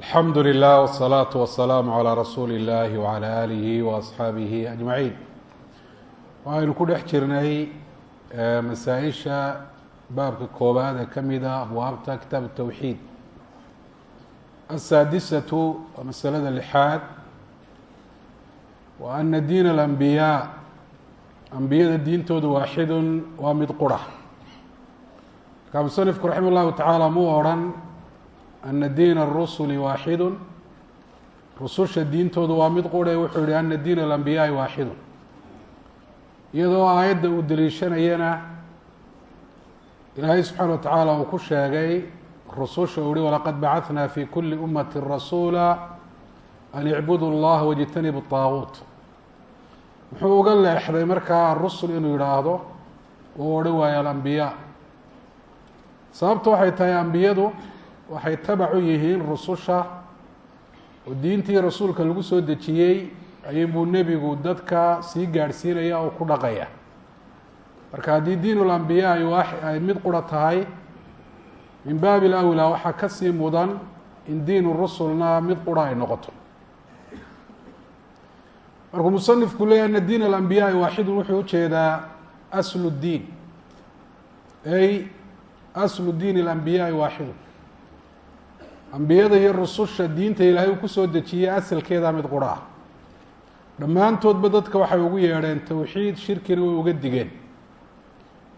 alxamdu lilah wsalaatu wasalaamu calaa rasuuli illaahi wacala aalihi wa asxaabihi ajmaciin waxaynu ku dhex jirnay eh, masaa-isha baabka koobaad ee ka mid a abwaabta kitaab towxiid asaadisatu waa masalada lixaad. Wa ana diina alambiyaa ambiyada diintooda waaxidun waa mid qura markaa musanifku raxima allahu tacaala muu odrhan ana diina الrusuli waaxidu rususha diintoodu waa mid qure wuxuu yihi ana diin alambiyaai waaxidun iyadoo aayadda uu deliishanayana ilaahay subxaana wa tacaala uu ku sheegay rususha uu hi walaqad bacaثna fi kuli umati rasuula an icbudu اllaha wاjtanibu طaaguut muxuu uga leexday markaa arusul inuu yidhaahdo uu odhan waayo alambiyaa sababta waxay tahay ambiyadu waxay tabac u yihiin rususha oo diintii rasuulka lagu soo dejiyey ayuunbuu nebigu dadka sii gaadhsiinaya oo ku dhaqaya. Marka haddii diin ulambiyaa ay waa ay mid qura tahay min baabi lawlaa waxaa ka sii mudan in diinu rusulna mid qura ay noqoto. Markuu musanifku leeyahy ana diin alambiyaai waaxidun wuxuu u jeedaa aslu ddiin ay aslu diin alambiyaai waaxidun ambiyada iyo rususha diinta ilaahay uu ku soo dejiyey asalkeedaa mid quraa. Dhammaantoodba dadka waxay ugu yeedheen towxiid shirkina way uga digeen.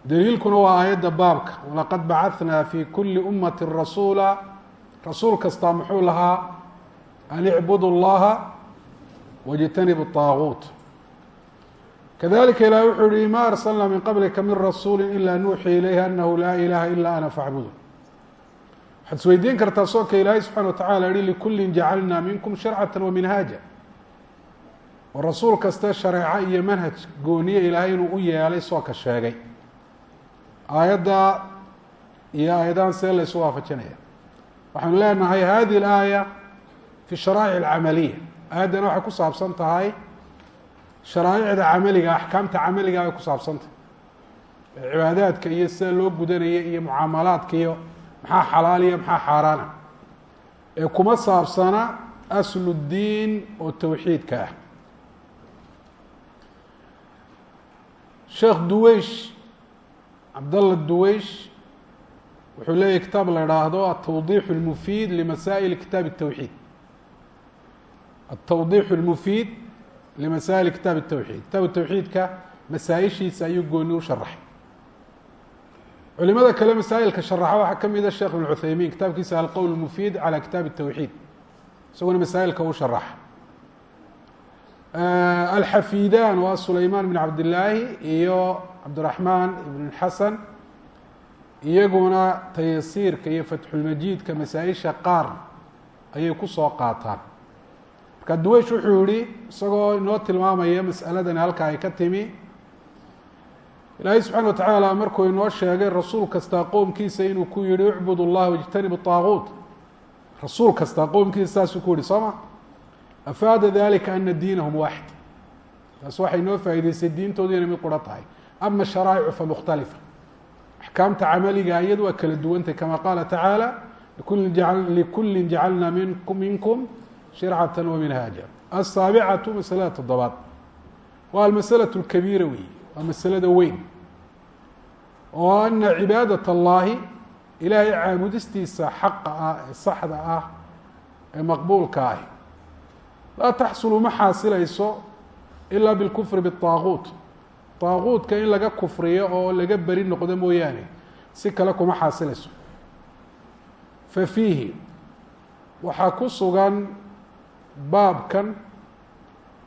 Daliilkuna waa aayadda baabka. Walaqad bacahnaa fii kulli ummati rasuula. Rasuul kastaa muxuu lahaa an icbudu llaha wajtanibu طaaguut kadalika ilahy wuxuu yihi ma arsalnaa min qablika min rasuuli ilaa nuuxii ilayhi anahu laa ilaha ila ana faacbudu waxaad isweydiin kartaa soonka ilaahay subxana wa tacala yihi likullin jacalnaa minkum sharcata waminhaaja oo rasuul kaste shareeco iyo manhaj gooniye ilaahay inuu u yeelay soonka sheegay. Aayadda iyo aayadahan see laysu waafajinaya. Waxaanu leenahay hadihi اlaaya fi sharaa'ic alcamaliya. Aayaddana waxay ku saabsan tahay sharaa'icda camaliga axkaamta camaliga ay ku saabsan tahay. Cibaadaadka iyo sida loo gudanaya iyo mucaamalaadka iyo maxaa xalaal iyo maxaa xaaraana ee kuma saabsana aslu ddiin oo towxiidka ah sheekh duweysh cabdalla duweysh wuxuu leeyahy kitaab la idhaahdo atawdix اlmufiid limasaa'il kitaab الtowxiid atawdix اlmufiid limasaa'il kitaab الtowxiid kitaab towxiidka masaa-ishiisa ayuu gooni u sharaxay culimada kale masaa'ilka sharaxa waxaa ka mida sheekh ibn cuthaymiin kitaabkiisa alqowl mufiid calى kitaab الtowxiid isaguna masaa'ilka u sharaxa alxafidan waa sulayman bn cabdillaahi iyo cabdiraxmaan ibn xasan iyaguna tayasiirka iyo fatxulmajiidka masaa-isha qaar ayay kusoo qaataan marka duweysh wuxuu yihi isagoo inoo tilmaamaya mas'aladani halka ay ka timi ilaahay subxana wa tacaala markuu inoo sheegay rasuul kastaa qowmkiisa inuu ku yihi icbud اllah wاjtanibu طaaguut rasuul kastaa qowmkiisa saasuu ku yihi soo ma afaada dalika ana diinahum waaxid taas waxay inoo faa'ideysay diintoodu inay mid quro tahay ama sharaa'icu famukhtalifa axkaamta camaliga iyadu waa kala duwantay kama qaala tacaala likulin jacalna minkum shircata waminhaaja asaabicatu masalada toddobaad waa almasalaة اlkabiira weyi waa masalada weyn oo anna cibaadat allaahi ilaahay caabudistiisa xaqa ah ee saxda ah ee maqbuulka ahi laa taxsulu ma xaasilayso ilaa bilkufri bitaaquut taaquutka in laga kufriyo oo laga beri noqdo mooyaane si kale kuma xaasilayso fa fiihi waxaa ku sugan baabkan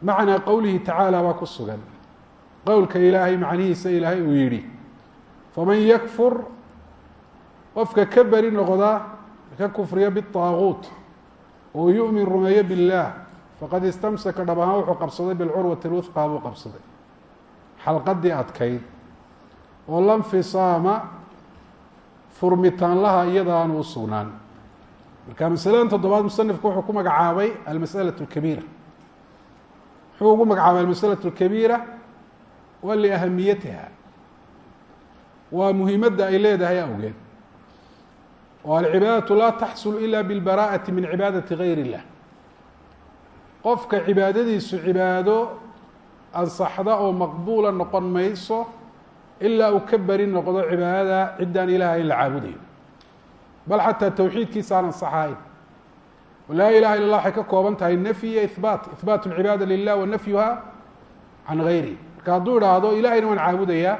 macnaa qowlihi tacaala baa ku sugan. Qowlka ilaahay macnihiisa ilaahay uu yidhi faman yakfur qofka ka beri noqda ka kufriya biطaaguut oo yu'min rumeeyo biاllah faqad istamsaka dhab ahaan wuxuu qabsaday bilcurwati lwihqa buu qabsaday xalqadii adkayd oo lanfisaama furmitaanlaha iyada aanu u sugnaan marka masaladan toddobaad musanifku wuxuu ku magacaabay almasalaة اlkabiira muxuu ugu magacaabay almasalaة اlkabiira waa liahamiyatiha waa muhiimadda ay leedahay awgeed. Oo alcibaadatu laa taxsul ila bilbaraa'ati min cibaadati gayr illah qofka cibaadadiisu cibaado ansaxda oo maqbuula noqon mayso ilaa uu ka beri noqdo cibaadada ciddaan ilaah in la caabudayo. Bal xataa towxiidkiisa aan ansaxahayn laa ilaha illa lah waxay ka kooban tahay nafyi iyo ihbaat ihbaat اlcibaada lilah wa nafyuha can gayri. Marka hadduu idhaahdo ilahayna waan caabudayaa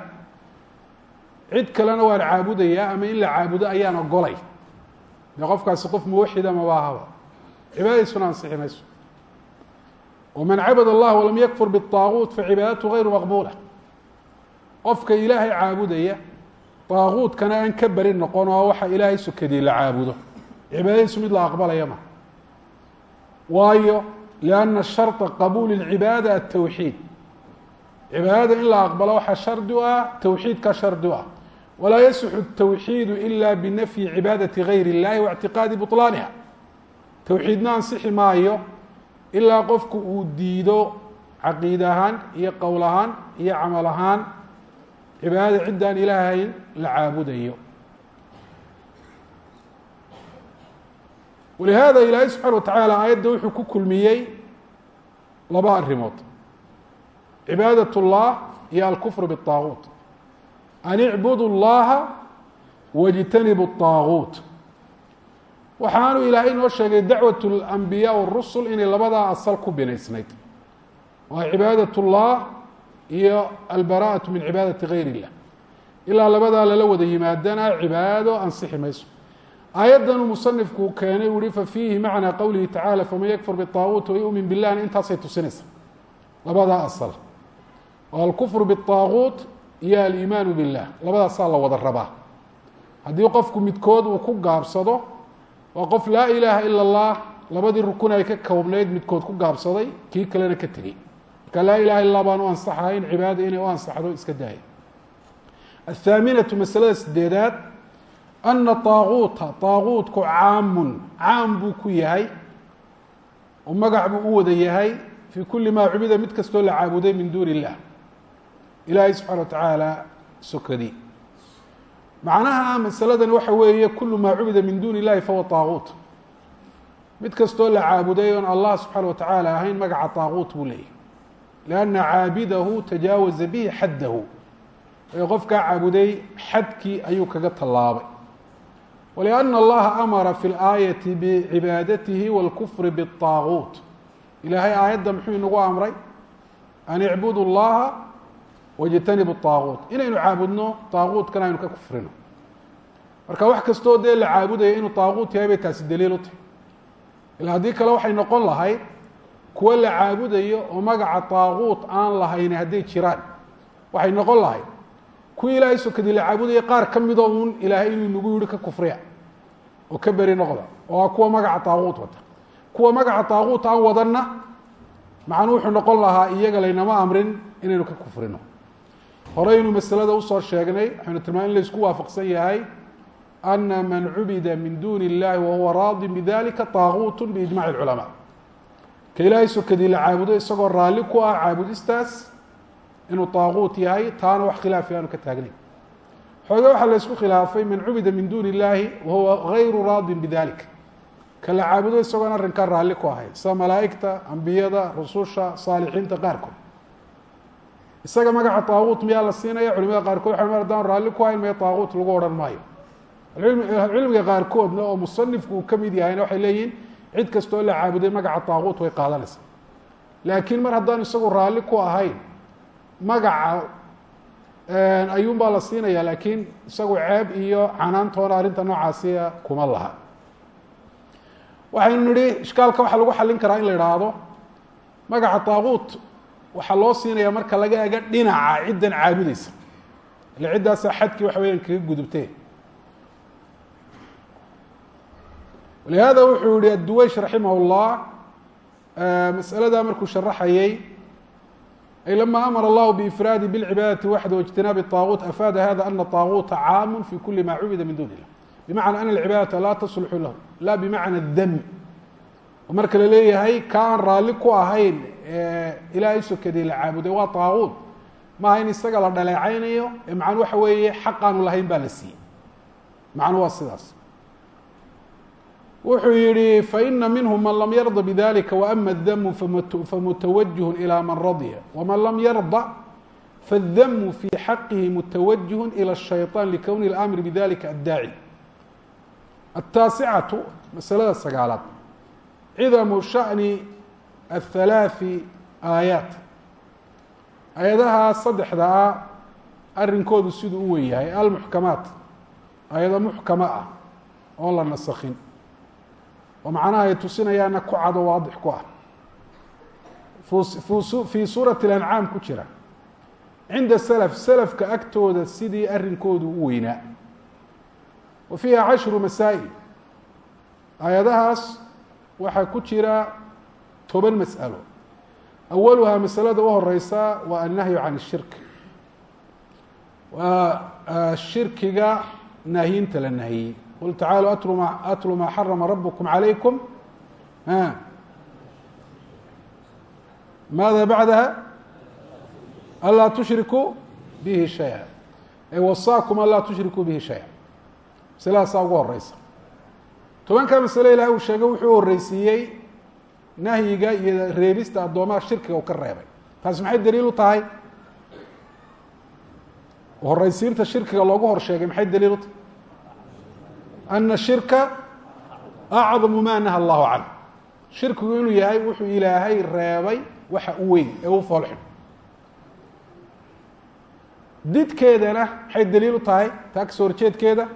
cid kalena waan caabudayaa ama in la caabudo ayaan ogolay dee qofkaasi qof muwaxida mabaahaba cibaadadiisuna ansixi mayso waman cabad allah walam yakfur biالطaaguut facibaadatu gayru maqbula qofka ilaahay caabudaya daaguutkana aan ka beri noqon oo waxa ilaahay sukadii la caabudo cibaadadiisu mid la aqbalaya ma waayo lianna sharطa qabuuli اlcibaada atawxiid cibaadada in la aqbalo waxaa shardi u ah towxiidka shardi u ah walaa yasixu الtawxiidu ila binafyi cibaadati gayr اllahi waاctiqaadi buطlaaniha towxiidna ansixi maayo ilaa qofku uu diido caqiid ahaan iyo qowl ahaan iyo camal ahaan cibaadada ciddaan ilaahayn la caabudayo walihada ilaahay subxana wa tacaala aayadda wuxuu ku kulmiyey laba arrimood cibaadat اllah iyo alkufr bالطaaguut an icbudu اllaha wاjtanibu الطaaguut waxaanu ilaahay noo sheegay dacwaة اlanbiyaa wالrusul inay labadaa asal ku binaysnayd waa cibaadaة اllah iyo albaraءaة min cibaadati gayr اllah ilaa labadaa lala wada yimaadana cibaado ansixi mayso aayaddanuu musanifku keenay u uhi fafiihi macnaa qowlihi tacala faman yakfur biطaaguuti wayumin billahna intaasay tusinaysa labadaa asal oo alkufru biالطaaguut iyo aliimaanu billah labadaasaa la wada rabaa haddii qofku midkood uu ku gaabsado waa qof laa ilaaha ila اllah labadii rukun ay ka koobnayd midkood ku gaabsaday kii kalena ka tegey marka laa ilaha illa baan u ansaxahayn cibaada inay u ansaxdo iska daaya athaaminatu masalada sideedaad ana طaaguuta طaaguutku caamun caam buu ku yahay oo magac buu u wada yahay fii kuli maa cubida mid kastoo la caabuday min duuni illah ilaahay subxaana wa tacaala sokadii. Macnaha masaladan waxa weeye kulu maa cubida min duuni illahi fahuwa taaquut. Mid kastoo la caabuday oon allah subxaana wa tacaala ahayn magaca taaquut buu leeyahy lianna caabidahu tajaawaza bihi xaddahu. Ee qofkaa caabuday xadkii ayuu kaga tallaabay. Walianna allaha amara fi laayati bicibaadatihi walkufri biطaaquut ilaahay aayadda muxuu inagu amray? An icbudu llaha wajtanibu aaguut inaynu caabudno aaguutkan aynu ka kufrino. Marka wax kastoo dee la caabudayo inuu aaguut yahay bay taasi daliil u tahay. Ila haddii kale waxay noqon lahayd kuwo la caabudayo oo magaca aaguut aan lahayni hadday jiraan. Waxay noqon lahayd kuwii ilaahay sokadii la caabudaya qaar ka midoo uun ilaahay inuu nagu yihi ka kufriya. Oo ka beri noqda. Oo a kuwa magaca aaguut wata. Kuwa magaca aaguut aan wadanna macnuu wuxuu noqon lahaa iyaga laynama amrin inaynu ka kufrino horeynu masalada usoo sheegnay waxaynu tilmaam in la isku waafaqsan yahay ana man cubida min duni اllahi wahuwa raadi bidalika طaaguut biijmac اculamaa ka ilaahay sokadii la caabudo isagoo raalli ku ah caabudistaas inuu طaaguut yahay taana wax khilaafi aanu ka taagnayn xooge waxaa la isku khilaafay man cubida min duni اllahi wahuwa gayru raadin bidalik ka la caabudo isagoon arrinkaa raalli ku ahayn sida malaa'igta ambiyada rususha saalixiinta qaarkood isaga magaca طaaguut miyaa la siinaya culimada qaarkood waxa adaan raalli ku ahayn maya طaaguut lagu odhan maayo cilmiga qaarkoodna oo musanifku uu ka mid yahayna waxay leeyihin cid kastoo la caabuday magaca طaaguut way qaadanaysaa laakiin mar haddaan isagu raalli ku ahayn magaca ayuun baa la siinaya laakiin isagu ceeb iyo canaantoona arrinta noocaasiya kuma laha waxaynu nihi ishkaalka waxaa lagu xallin karaa in la idhaahdo magaca طaaguut waxaa loo siinaya marka laga ega dhinaca ciddan caabudeysa ile ciddaasa xadkii waxa weyaan kaga gudubtee walihada wuxuu yihi adduweysh raximah اllah masaladaa markuu sharaxayey ay lama amara allahu biifraadi bاlcibaadati waxda waاjtinaabi الطaaguut afaada hada ana طaaguuta caamu fi kuli ma cubida min duni illah bimacna ana alcibaadata laa taslxu lahu la bimacna dam oo marka la leeyahay ka aan raalli ku ahayn ilaahay sokadii la caabuday waa طaaguut maaha in isaga la dhaleecaynayo ee macnu waxa weeye xaq aanu lahayn baa la siiyey macnu waa sidaas wuxuu yihi faina minhm man lam yarda bidalika waama اdamu famutawajih ilى man radya wman lam yarda faاdamu fi xaqihi mutawajih ilى الshayطan likowni اlamri bidalika addaaci الtaasicatu masalada sagaalaad cidamu shaأni athalaathi aayaat ayadaha saddexda ah arrinkoodu siduu u weyn yahay almuxkamaat ayado muxkama ah oo la nasakhin oo macnaha ay tusinayaana ku cado waadix ku ah fii suurati اlancaam ku jira cinda self salafka agtooda sidii arrinkoodu u weynaa wa fiiha cashru masaa'il aayadahaas waxaa ku jira toban mas'alo. Awaluhaa masalada u horeysa waa annahyu can الshirk waa shirkiga nahyinta la nahiyey. Qul tacaaluu atlu ma atlu maa xarama rabkum calaykum? Maada bacdaha? Anlaa tushrikuu bihi shaya. Ay wasaakum an laa tushrikuu bihi shaya. Masaladaasaa ugu horeysa. Tobanka masale ilahay uu sheegay wuxuu horeysiiyey nahyiga iyo reebista addoomaha shirkiga uu ka reebay. Taas maxay daliil u tahay horeysiinta shirkiga loogu hor sheegay maxay daliil u tahay? Ana shirka acdamu maa naha allahu canh shirkigu inuu yahay wuxuu ilaahay reebay waxa u weyn ee u foolxun. Didkeedana maxay daliil u tahay? Taa ka soo horjeedkeeda?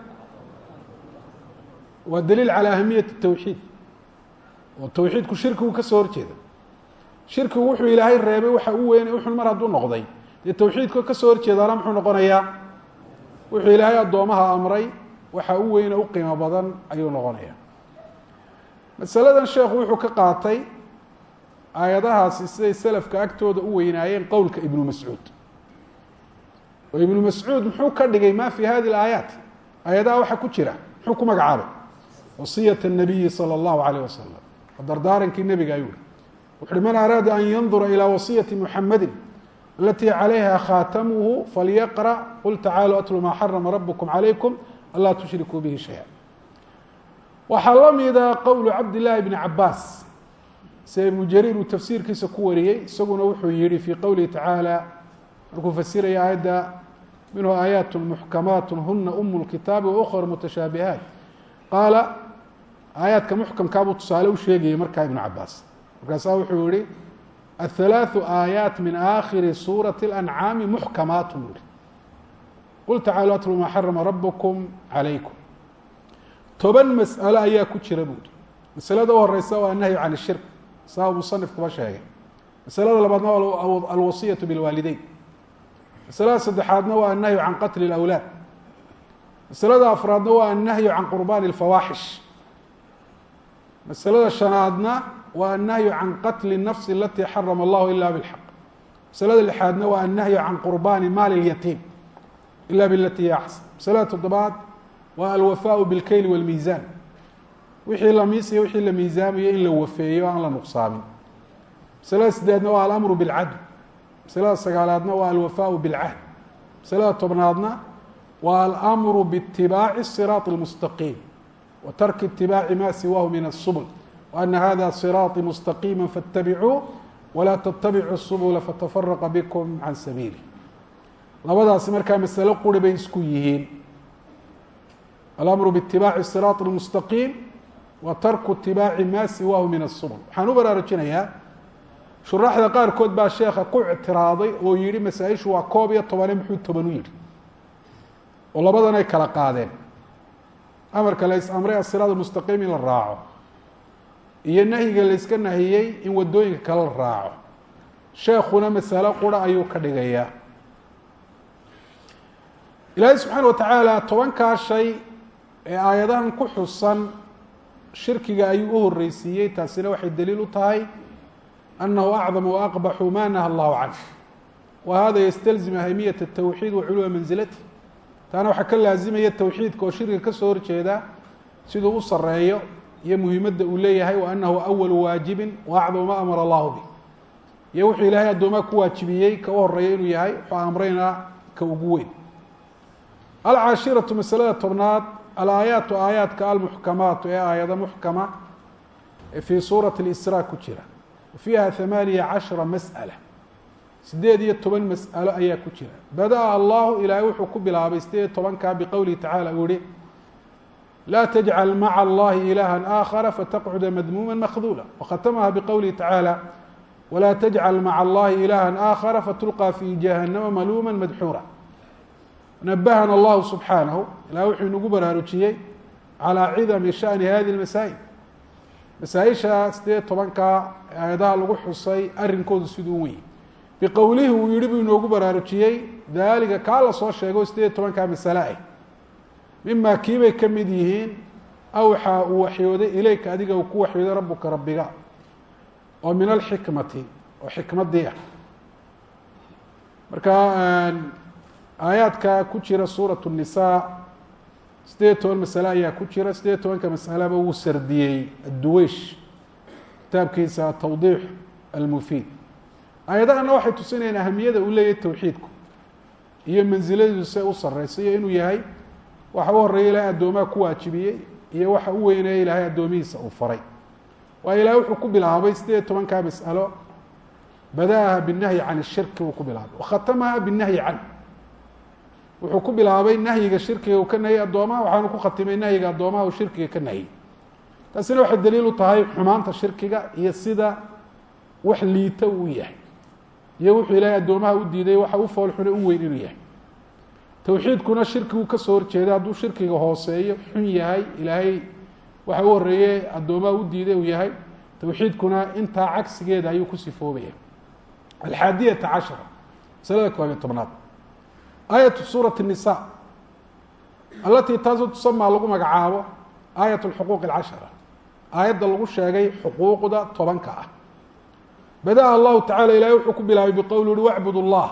Waa daliil calaa ahamiyat tawxiid oo tawxiidku shirkigu ka soo horjeeda. Shirkigu wuxuu ilaahay reebay waxa u weynay uxun mar hadduu noqday. Dee tawxiidku ka soo horjeedaana muxuu noqonayaa wuxuu ilaahay addoomaha amray waxa u weyne u qiimo badan ayuu noqonaya masaladan sheekhu wuxuu ka qaatay aayadahaasi siday selafka agtooda u weynaayeen qowlka ibnu mascuud. Oo ibnu mascuud muxuu ka dhigay maa fii hadi laayaat aayadaha waxa ku jira muxuu ku magacaabay wasiyat nabiyi sala allahu alayh wasalam dardaarankii nebiga ayuu hi wuxu uhi man araada an yandura ilى wasiyati muxamadi alatii calayha khatamuhu falyaqra qul tacaaluu atlu maa xarama rabkum calaykum anlaa tushrikuu bihi shaya. Waxaa la mida qowlu cabd llaahi bni cabaas sida ibnu jariir uu tafsiirkiisa ku wariyey isaguna wuxuu yihi fii qowlihi tacaala markuu fasiraya aayadda minhu aayaat muxkamaat huna umu lkitaabi waukharu mutashaabihaat qaala aayaadka muxkamkaabuu tusaale u sheegayay markaa ibnu cabaas markaasaa wuxuu yihi aلثalaaثu aayaat min aakhiri suurati اlancaami muxkamaat buu yihi qul tacaalu atlu maa xarama rabkum calaykum toban mas'alo ayaa ku jira buu yihi masalada u horeysa waa annahyu can الshirk saa musanifkuba sheegay masalada labaadna waa alwasiyaة biاlwaalideyn masalada saddexaadna waa annahyu can qatli اlأwlaad masalada afraadna waa annahyu can qurbani اlfawaaxish masalada shanaadna waa annahyu can qatli الnafsi alati xarama allahu ila bاlxaq masalada lixaadna waa annahyu can qurbani maali اlyatiim ila bilati hiya axsan masalada toddobaad waa alwafaau biاlkeyli wاlmiisaan wixii la miisiyo wixii la miisaamayo in la wafeeyo aan la nuqsaamin masalada sideedna waa alamru bilcadl masalada sagaalaadna waa alwafaau bilcahd masalada tobnaadna waa alamru biitibaaci siraaط اlmustaqiim wa tarki itibaaci ma siwaahu min الsubl waana hada siraaطi mustaqiima faاtabicuu walaa tatabicuu subula fatafaraqa bikum can sabiili labadaasi markaa masalo quri bay isku yihiin alamru biitibaaci siraaط اlmustaqiim wa tarku itibaaci ma siwaahu min الsubl waxaan u baraarujinayaa shuraaxda qaarkood baa sheekha ku ictiraaday oo yihi masaa-ishu waa koob iyo tobane muxuu toban u yihi oo labadan ay kala qaadeen amarka la is amray asiraad mustaqiim in la raaco. Iyo nahyiga la yska nahiyey in waddooyinka kala la raaco. Sheekuna masalo qura ayuu ka dhigayaa. Ilaahay subxaana watacaala tobankaa shay ee aayadahan ku xusan shirkiga ayuu u horreysiiyey taasina waxay daliil u tahay annahu acdamu waaqbaxu ma naha allahu canh wa hada ystalzim ahmiyat الtawxiid wa culuwa manzilati taana waxa ka laazimaya tawxiidka oo shirka ka soo horjeeda siduu u sareeyo iyo muhimadda uu leeyahay wa anahu awalu waajibin wa acdamu ma amara allahu bi iyo wuxuu ilaahay addoomaa ku waajibiyey ka u horreeya inuu yahay wuxuu amreyna ka ugu weyn. Alcaashiratu masalada tobnaad alaayaatu aayaadka almuxkamaatu ee aayado muxkama fii suurati اlisraa ku jira. Fiiha hamaaniya cashra masأla sideed iyo toban mas'alo ayaa ku jira. Bada-a allahu ilaahay wuxuu ku bilaabay sideed iyo tobankaa biqowlihi tacala uu yihi laa tajcal maca allahi ilaha aakhara fataqcuda madmuuma makduula wakhatamaha biqowlihi tacaala walaa tajcal maca allahi ilaha aakhara fatulqى fi jahanama maluuma madxuura. Nabahana allahu subxaanahu ilaah wuxuu inagu baraarujiyey calaa cidami shani hadi masaa'il. Masaaisha sideed tobankaa aayadaha lagu xusay arinkoodu siduu weyn biqowlihi uu yihi buu inoogu baraarujiyey. Daalika kaa la soo sheego sideed tobankaa masale ah. Mima kiibay ka mid yihiin awxaa uu waxyooday ilayka adiga uu ku waxyooday rabuka rabbiga oo min alxikmati oo xikmaddii ah. Marka aayaadka ku jira suurat الnisaa sideed toban masale ayaa ku jira. Sideed tobanka masaleba uu sardiyey adduweysh kitaabkiisa atawdiix almufiid aayadahana waxay tusinayaan ahamiyada uu leeyahay towxiidku iyo mansiladiisu se u sareysa iyo inuu yahay waxa u horreeya ilaahay addoomaha ku waajibiyey iyo waxa u weyneeya ilaahay addoomihiisa uu faray. Waayo ilahay wuxuu ku bilaabay sideed tobankaa mas'alo bada'aha binnahyi can ishirki buu ku bilaabay. Wakhatamaha binnahyi can. Wuxuu ku bilaabay nahyiga shirkiga uu ka nahiyey addoomaha waxaanu ku khatimay nahyiga addoomaha uu shirkiga ka nahiyey taasina waxay daliil u tahay xumaanta shirkiga iyo sida wax liita uu yahay iyo wuxuu ilaahay addoomaha u diiday waxa u foolxune u weyn inuu yahay towxiidkuna shirkigu kasoo horjeeda hadduu shirkiga hooseeyo xun yahay ilaahay waxa u horeeye addoomaha u diiday uu yahay towxiidkuna intaa cagsigeeda ayuu ku sifoobaya alxaadiyata cashara masalada koob iyo tobnaad aayatu suurati الnisa alatii taasoo tusamaa lagu magacaabo aayat اlxuquuq اlcashara aayadda lagu sheegay xuquuqda tobanka ah badaha allahu tacala ilahay wuxuu ku bilaabay biqowli uhi wacbud اllah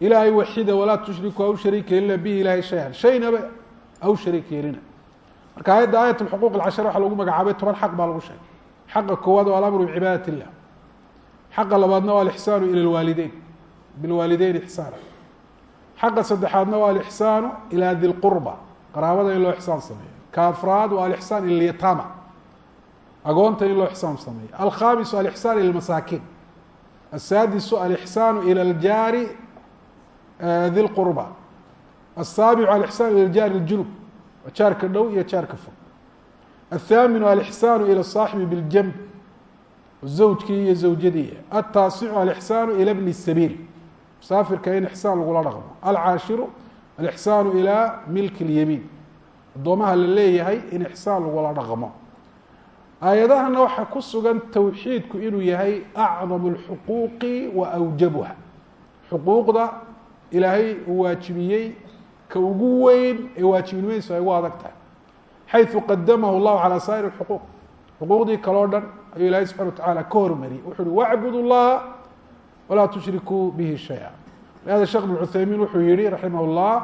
ilaahay waxida walaa tushriku aw shariika yelina bihi ilahay shay-an. Shaynaba aw shariika yelina marka aayadda aayat lxuquuq alcashar waxaa lagu magacaabay toban xaq baa lagu sheegay. Xaqa koowaad waa alamru bicibaadati illah xaqa labaadna waa alixsaanu ila lwaalideyn bilwaalideyn ixsaana. Xaqa saddexaadna waa alixsaanu ilaa dilqurba qaraabada in loo ixsaan sameeyo. Ka afraad waa alixsaan ila lyataama agoonta in loo ixsaan sameeyo alkhamisu alixsaan ila lmasaakiin asaadisu alixsaanu ila ljaari di lqurba asaabicu alixsaan ila ljaari اljunub jaarka dhow iyo jaarka fog athaminu alixsaanu ila saaxibi biاljanb zawjkii iyo zawjadii ataasicu alixsaanu ila bni sabiil musaafirka in ixsaan lagula dhaqmo alcaashiru alixsaanu ilaa milki اlyamiin addoomaha la leeyahay in ixsaan lagula dhaqmo aayadahana waxaa ku sugan towxiidku inuu yahay acdamu اlxuquuqi wa awjabuha xuquuqda ilaahay uu waajibiyey ka ugu weyn ee waajibnimadiisu ay ugu adag tahay xayثu qadamahu اllahu calى saa'ir اxuquuq xuquuqdii kaleo dhan ayuu ilahay subxana watacala ka hormariyey wuxu uhi wacbud اllaha walaa tushrikuu bihi shaya lihada sheekh bn cuthaymiin wuxuu yihi raximah اllah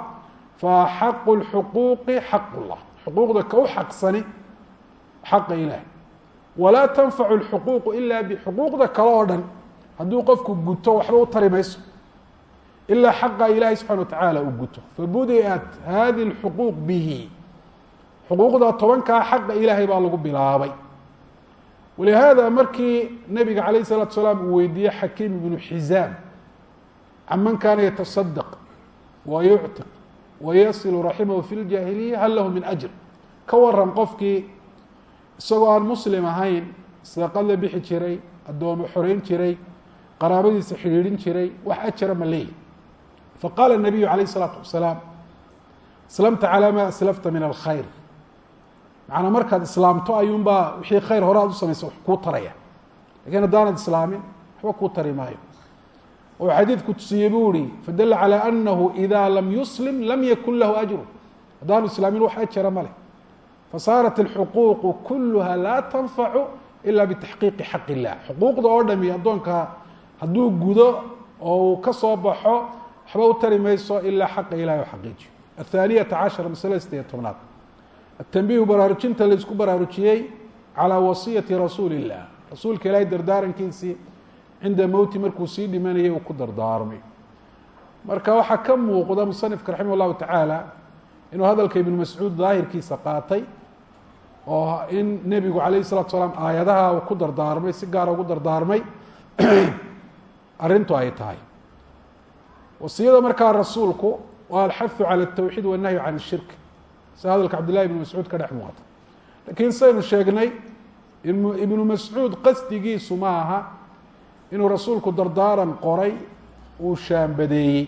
faaxaqu اlxuquuqi xaq اllah xuquuqda ka u xaqsani xaqa ilaah walaa tanfacu lxuquuqu ilaa bixuquuqda kale oo dhan hadduu qofku guto waxba u tari mayso ilaa xaqa ilaahay subxana watacaala uu guto. Fabudiat hadi lxuquuq bihi. Xuquuqda tobankaa xaqa ilaahay baa lagu bilaabay. Walihaada markii nabiga calayh salaatu salaam uu weydiiyey xakiim ibnu xizaam canman kaana yatasadaq wa wayasilu raximahu fi ljaahiliya hal lahu min ajr. Ka waran qofkii isagoo aan muslim ahayn sadaqad la bixi jiray addoomo xoreyn jiray qaraabadiisa xidhiidhin jiray wax ajara ma leeyi faqaala الnabiyu calayh الsalaatu wasalaam aslamta calى ma aslafta min alkhayr macnaa markaad islaamto ayuunbaa wixii khayr hore aad u samaysa wax kuu taraya lakiin haddaanad islaamin waxba kuu tari maayo oo xadiidku tusiyey buu ihi fadala calى anahu ida lam yuslim lam yakun lahu ajru haddaanu islaamin wax ajara ma leh fasaarat اlxuquuqu kuluha laa tanfacu ila bitaxqiiqi xaq illah xuquuqda oo dhami addoonka hadduu gudo oo uu ka soo baxo waxba u tari mayso ilaa xaqa ilahi o xaqiijiyo athaaniyata cashar masalada sideeyo tobnaad atanbihu baraarujinta la isku baraarujiyey calaa wasiyati rasuuli illah rasuulka ilaahay dardaarankiisii cinda mowti markuu sii dhimanayay uu ku dardaarmay marka waxaa ka muuqda musanifka raximah llahu tacaala oo in nebigu calayhi salatu salaam aayadaha uu ku dardaarmay si gaara ugu dardaarmay arrintu ay tahay wasiyada markaa rasuulku waa alxahu calى الtawxiid wالnahyu can الshirk si hadalka cabdillahi ibnu mascuud ka dhex muuqata lakiin saynu sheegnay ibnu mascuud qasdigiisu ma aha inuu rasuulku dardaaran qoray uu shaambadeeyey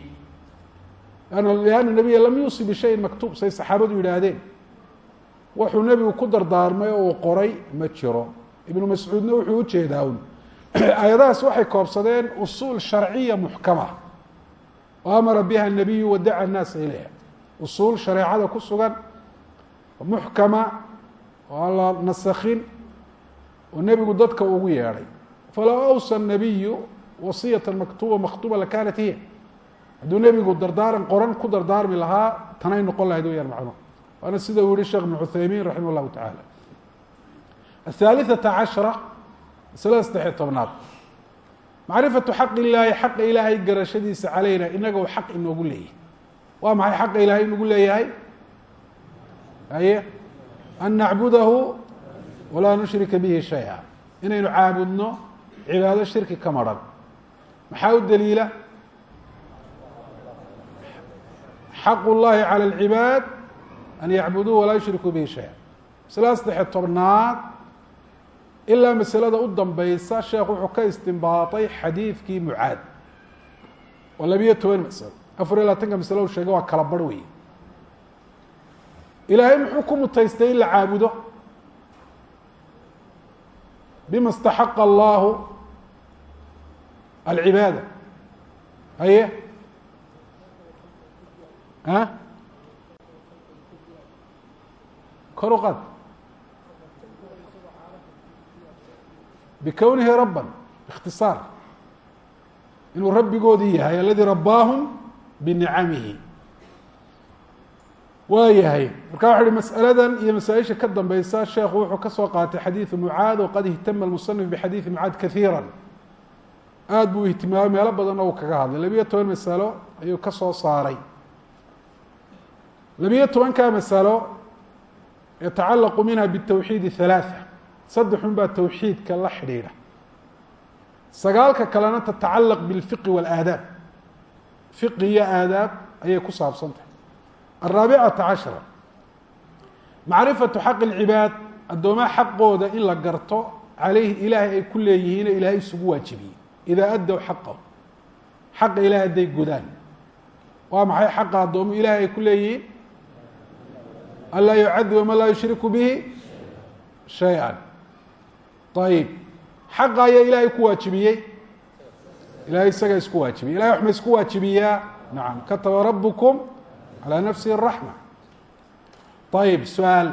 lianna nabiya lam yuusi bishayin maktuub say saxaabadu yidhaahdeen wuxuu nebigu ku dardaarmay oo uu qoray ma jiro. Ibnu mascuudna wuxuu u jeedaa un aayadahaas waxay koobsadeen usuul sharciya muxkama. Oo amara biha nabiyu wadaca annaasa ilayha. Usuul shareecada ku sugan muxkama oo la nasakin oo nebigu dadka ugu yeedhay. Falow awsa nabiyu wasiyata maktuba maktuba lakanat hiya. Hadduu nebigu dardaaran qoran ku dardaarmi lahaa tanay noqon lahayd weyaan macno waana sida uu yihi sheekh ibn cuthaymiin raximah llahu tacaala athaalithata cashra masalada saddexiyo tobnaad. Macrifatu xaq illaahi xaqa ilaahay garashadiisa caleyna inaga xaq inoogu leeyahay. Waa maxay xaqa ilaahay inagu leeyahay? Aye an nacbudahu walaa nushrika bihi shaya inaynu caabudno cibaado shirki ka maran. Maxaa u daliila? Xaqu llahi calى اlcibaad an yacbuduuh walaa yushrikuu bihi shaya masalada saddexiyo tobnaad ilaa masalada u dambeysa sheekh wuxuu ka istinbaaطay xadiidkii mucaad oo labiyo toban masalo afar iyo labaatanka masalo u sheegay waa kala bar wey ilaahay muxuu ku mutaystay in la caabudo bima اstaxaqa allahu alcibaada haye a kor u qaad bikownihi rabban ikhtisaar. Inuu rabbigoodii yahay aladii rabaahum binicamihi waa yahay. Marka waxau uhi masaladan iyo masaa-isha ka dambeysa sheekhu wuxuu ka soo qaatay xadiidu mucaad waqad ihtama lmusanif bixadiidi mucaad kaiira aada buu ihtimaamay meelo badanna uu kaga hadlay. Labiyo toban masalo ayuu ka soo saaray. Labiyo tobankaa masalo yatacalaqu minha bالtawxiid ثaلaaثة saddexun baa tawxiidka la xidhiidha sagaalka kalena tatacalaq biاlfiqi wاlaadaab fiqi iyo aadaab ayay ku saabsan tahay alraabicata cashra macrifatu xaqi اlcibaad addoomaha xaqooda in la garto caleyhi ilaahay ay ku leeyihiino ilaahay isugu waajibiyey idaa addow xaqahu xaqa ilahay hadday gudaan waa maxay xaqa addoomu ilahay ay ku leeyihiin anlaa yucadiba man laa yushriku bihi shay-an ayib xaqa ayaa ilaahay ku waajibiyey ilahay isagaa isku waajibiyey ilahay waxma isku waajibiyaa nacam kataba rabukum calaa nafsihi araxma ayib su'aal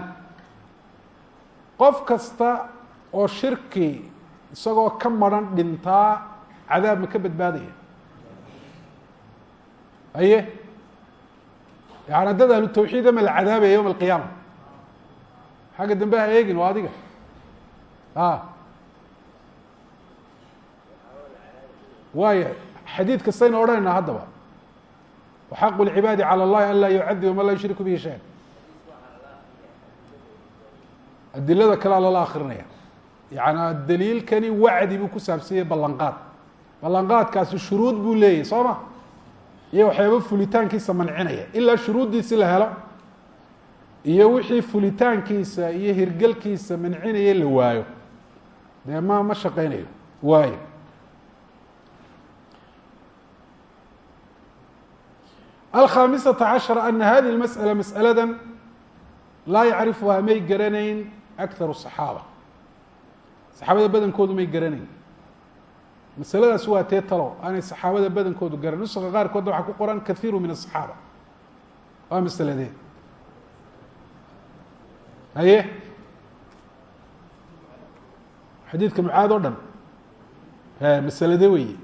qof kasta oo shirki isagoo ka maran dhintaa cadaab ma ka badbaadaya aye yani dad ahlu tawxiid ama la cadaabaya yowma alqiyaama. Xagga dambe ha eegin waa adiga. A waaya xadiid kastaynu odhanaynaa haddaba. Waxaqu lcibaadi calى اllahi an laa yucadiba man laa yushriku bihi shay adilada kalea lala akrinaya yani daliilkani wacdi buu ku saabsanyay ballanqaad. Ballanqaadkaasi shuruud buu leeyahy soo ma iyo waxyaaba fulitaankiisa mancinaya. Ilaa shuruuddiisi la helo iyo wixii fulitaankiisa iyo hirgalkiisa mancinaya la waayo. Dee ma ma shaqeynayo waayo. Alkhamisata cashara ana hadihi masأala mas'aladan laa yacrifuhaa may garanayn akharu صaxaaba saxaabada badankoodu may garanayn masaladaas waa tee talow aanay saxaabada badankoodu garan. Nuska qaarkoodna waxaa ku qoran kaiiru min asaxaaba waa masaladee haye? Xadiidka mucaad oo dhan. Masalade weeye.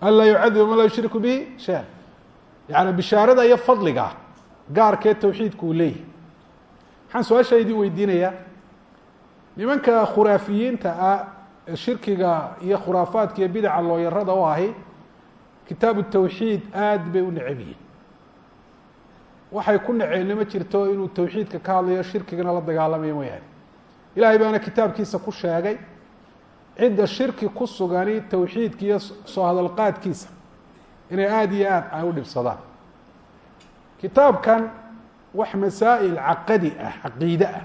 Anlaa yucadiba man laa yushriku bihi shay. Yaani bishaarada iyo fadliga gaarkee tawxiidku uu leeyahy waxaan su'aasha idin weydiinayaa nimanka khuraafiyiinta ah ee shirkiga iyo khuraafaadka iyo bidaca looyarada u ahi kitaabu tawxiid aada bay u necab yihiin waxay ku naceenna ma jirto inuu tawxiidka ka hadlayo shirkigana la dagaalamayo mooyaane ilaahay baana kitaabkiisa ku sheegay cidda shirki ku sugani tawxiidka iyo soo hadalqaadkiisa inay aada iyo aad ay u dhibsadaan. Kitaabkan wax masaa'il caqadi ah caqiide ah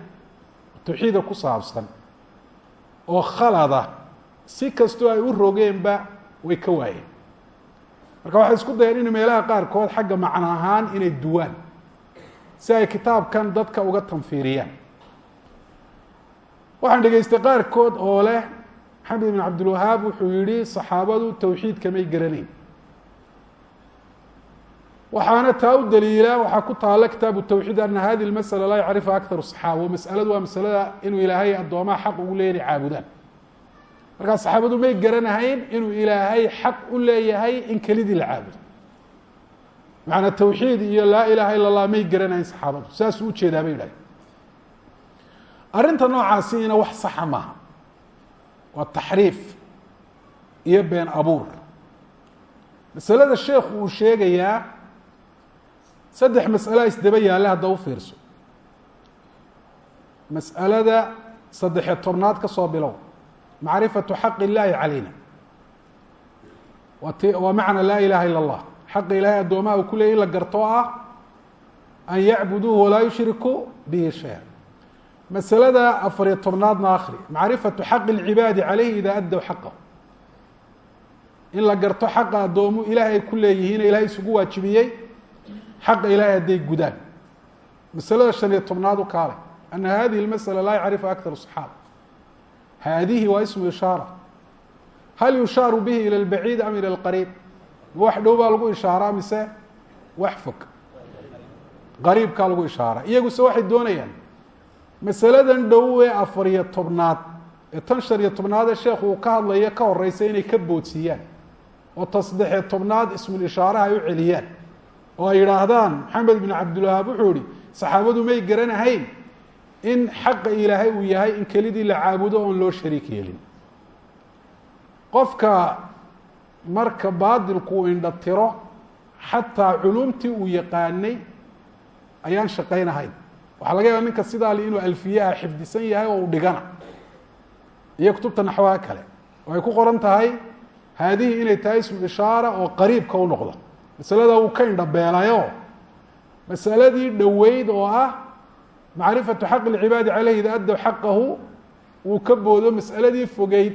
tawxiida ku saabsan oo khalada si kastoo ay u rogeenba way ka waayeen. Marka waxay isku dayeen in meelaha qaarkood xagga macno ahaan inay duwaan si ay kitaabkan dadka uga tanfiiriyaan. Waxaan dhegaystay qaarkood oo leh maxamed ibn cabdilwahaab wuxuu yihi saxaabadu tawxiidka may garanayn waxaana taa u daliila waxaa ku taala kitaabu tawxiid ana hadi lmasala laa yacrifa akar saxaaba masaladu waa masalada inuu ilaahay addoomaha xaq ugu leeya inay caabudaan markaa saxaabadu may garanahayn inuu ilaahay xaq u leeyahay in kelidii la caabudo. Macanaa tawxiid iyo laa ilaha ila اllah may garanahayn saxaabadu. Saasuu u jeedaa bay yidhahdeen. Arrinta noocaasina wax saxa maaha. Waa taxriif iyo abuur. Masalada sheekhu uu saddex mas'ala isdaba yaalla hadda u fiirso. Mas'alada saddexe tobnaad ka soo bilow. Macrifatu xaqi illaahi calayna wat waa macna laa ilaha ila اllah xaqa ilaahay addoomaha uu ku leeyay in la garto ah an yacbuduuhu walaa yushriku bihi shaya masalada afariyo tobnaadna akri macrifatu xaqi اlcibaadi calayhi ida addow xaqahu. In la garto xaqa addoomu ilahay ay ku leeyihiin ilahay isugu waajibiyey xaqa ilahay hadday gudaan masalada shan iyo tobnaad u kaale ana hadihi اlmasala laa yacrifu akar الصaxaaba haadihi waa ismu ishaara hal yushaaru bihi ilى اlbaciid am ilى اlqariib ma wax dhow baa lagu ishaaraa mise wax fog qariibkaa lagu ishaara iyaguse waxay doonayaan masaladan dhow ee afariyo tobnaad ee tan shan iyo tobnaad ee sheekhu uu ka hadlayo ka horeysa inay ka boodsiiyaan oo tasdexe tobnaad ismul ishaaraha ay u celiyaan oo ay yidhaahdaan maxamed ibn cabdilwahaab wuxuu ihi saxaabadu may garanahayn in xaqa ilaahay uu yahay in kelidii la caabudo oon loo shariik yeelin. Qofka marka baadilku uu indha tiro xataa culumtii uu yaqaanay ayaan shaqaynahayn. Waxaa laga yaaba ninka sidaa li inuu alfiyaha xifdisan yahay oo uu dhigana iyo kutubta naxwaha kale. Oo ay ku qoran tahay haadihi inay tahay ismu ishaara oo qariibka u noqda masalada uu ka indhabeelayo. Masaladii dhoweyd oo ah macrifatu xaqi lcibaadi caleyh ida addow xaqahu uu ka boodo masaladii fogeyd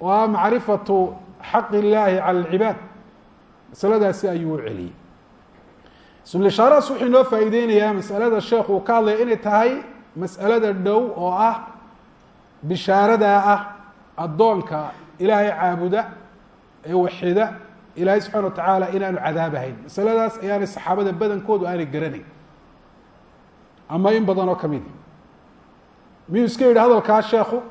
oo ah macrifatu xaqi illaahi cala alcibaad masaladaasi ayuu u celiyey. Ismulishaarahaas wuxuu inoo faa'iideynayaa masalada sheekhu uu ka hadlaya inay tahay mas'alada dhow oo ah bishaaradaa ah addoonka ilaahay caabuda ee waxida ilaahay subxana wa tacaala inaanu cadaabahayn masaladaas ayaanay saxaabada badankoodu aanay garanayn. Ama in badan oo ka mid miyuu iska yidhi hadalkaa sheekhu?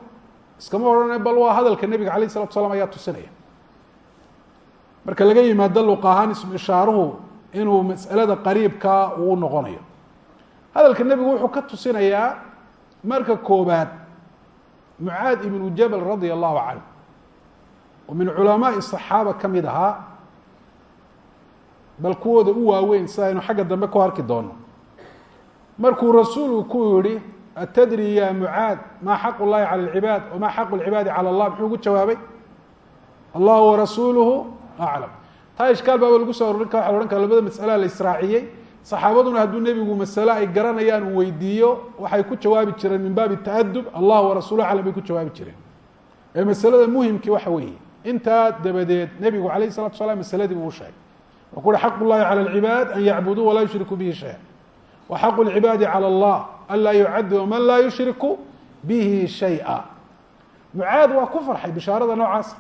Iskama odhanay bal waa hadalka nebiga alayh isalatu slam ayaa tusinaya. Marka laga yimaado luq ahaan ismu ishaaruhu inuu mas'alada qariibkaa uu noqonayo. Hadalka nebigu wuxuu ka tusinayaa marka koobaad mucaad ibnu jabal radia allahu canhu. Oo min culamaai صaxaaba ka mid ahaa bal kuwooda u waaweyn si aynu xagga dambe ku arki doono markuu rasuulku ku yihi atadri ya mucaad maa xaqu llahi calى اlcibaad wama xaqu اlcibaadi calى اllah muxuu ugu jawaabay allahu warasuuluhu aclam taa ishkaal baaba lagu soo arorin kara waxa la ohan kara labada mas'alaa la israaciyey saxaabaduna hadduu nebigu masale ay garanayaan uu weydiiyo waxay ku jawaabi jireen min baabi taadub allah warasuuluhu aclam bay ku jawaabi jireen ee masalada muhimkii waxa weeye intaa dabadeed nebigu alayh الsalatu salaam masaladii buu u sheegay wuxuu ku uhi xaq اllahi calى اlcibaad an yacbuduu walaa yushrikuu bihi shaya wa xaqu اlcibaadi calى اllah an laa yucadiba man laa yushriku bihi shayئa mucaad waa ku farxay bishaarada noocaas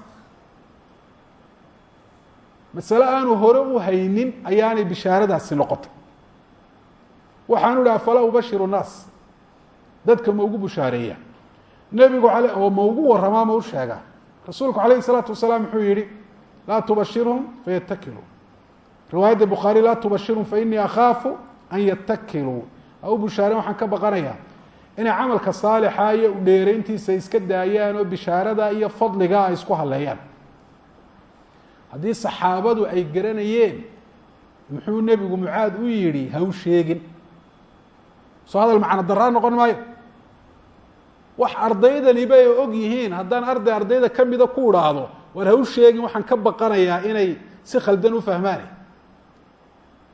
masale aanu hore u haynin ayaanay bishaaradaasi noqotay waxaanu ihi afalaa ubashiru naas dadka ma ugu bushaareeya nebigu oo ma ugu waramaa ma u sheegaa rasuulku alayh الsalaatu wasalaam muxuu yihi laa tubashirhum fayatakiluu riwaayadda bukhaari laa tubashirhum fainii akhaafu an yatakiluu ha u bushaareen waxaan ka baqanayaa inay camalka saalixa iyo udheereyntiisa iska daayaan oo bishaarada iyo fadliga ay isku haleeyaan haddii saxaabadu ay garanayeen muxuu nebigu mucaad u yidhi ha u sheegin. Soo hadal macno daraa noqon maayo. Wax ardaydaniba ay og yihiin haddaan arday ardayda kamida ku idhaahdo war ha u sheegin waxaan ka baqanayaa inay si khaldan u fahmaane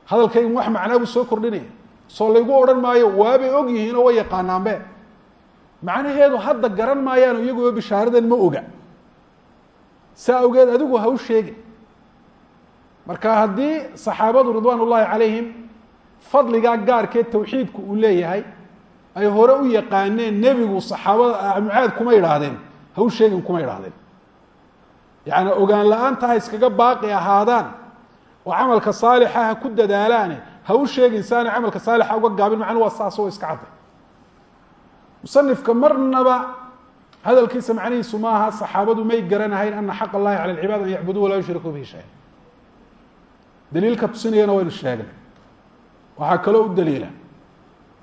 hadalkaygu wax macnaa buu soo kordhinaya. Soo laygu odhan maayo waabay og yihiin oo way yaqaanaanbe. Macnaheedu hadda garan maayaano iyaguba bishaaradan ma oga. Saa awgeed adigu ha u sheegin marka haddii saxaabadu ridwaan ullaahi calayhim fadligaa gaarkee tawxiidku uu leeyahay ay hore u yaqaaneen nebigu saxaabada mucaad kuma idhaahdeen ha u sheegin kuma idhaahdeen yacni ogaan la'aanta ha iskaga baaqi ahaadaan oo camalka saalixa ha ku dadaalaane ha u sheegin saanay camalka saalixa uga gaabin macnu waa saas oo iska cadday musanifka marnaba hadalkiisa macnihiisu maaha saxaabadu may garanahayn ana xaq allahi cala alcibaad an yacbuduu walaa yushrikuu bihi shay daliilka tusinayana waynu sheegnay. Waxaa kaloo u daliila.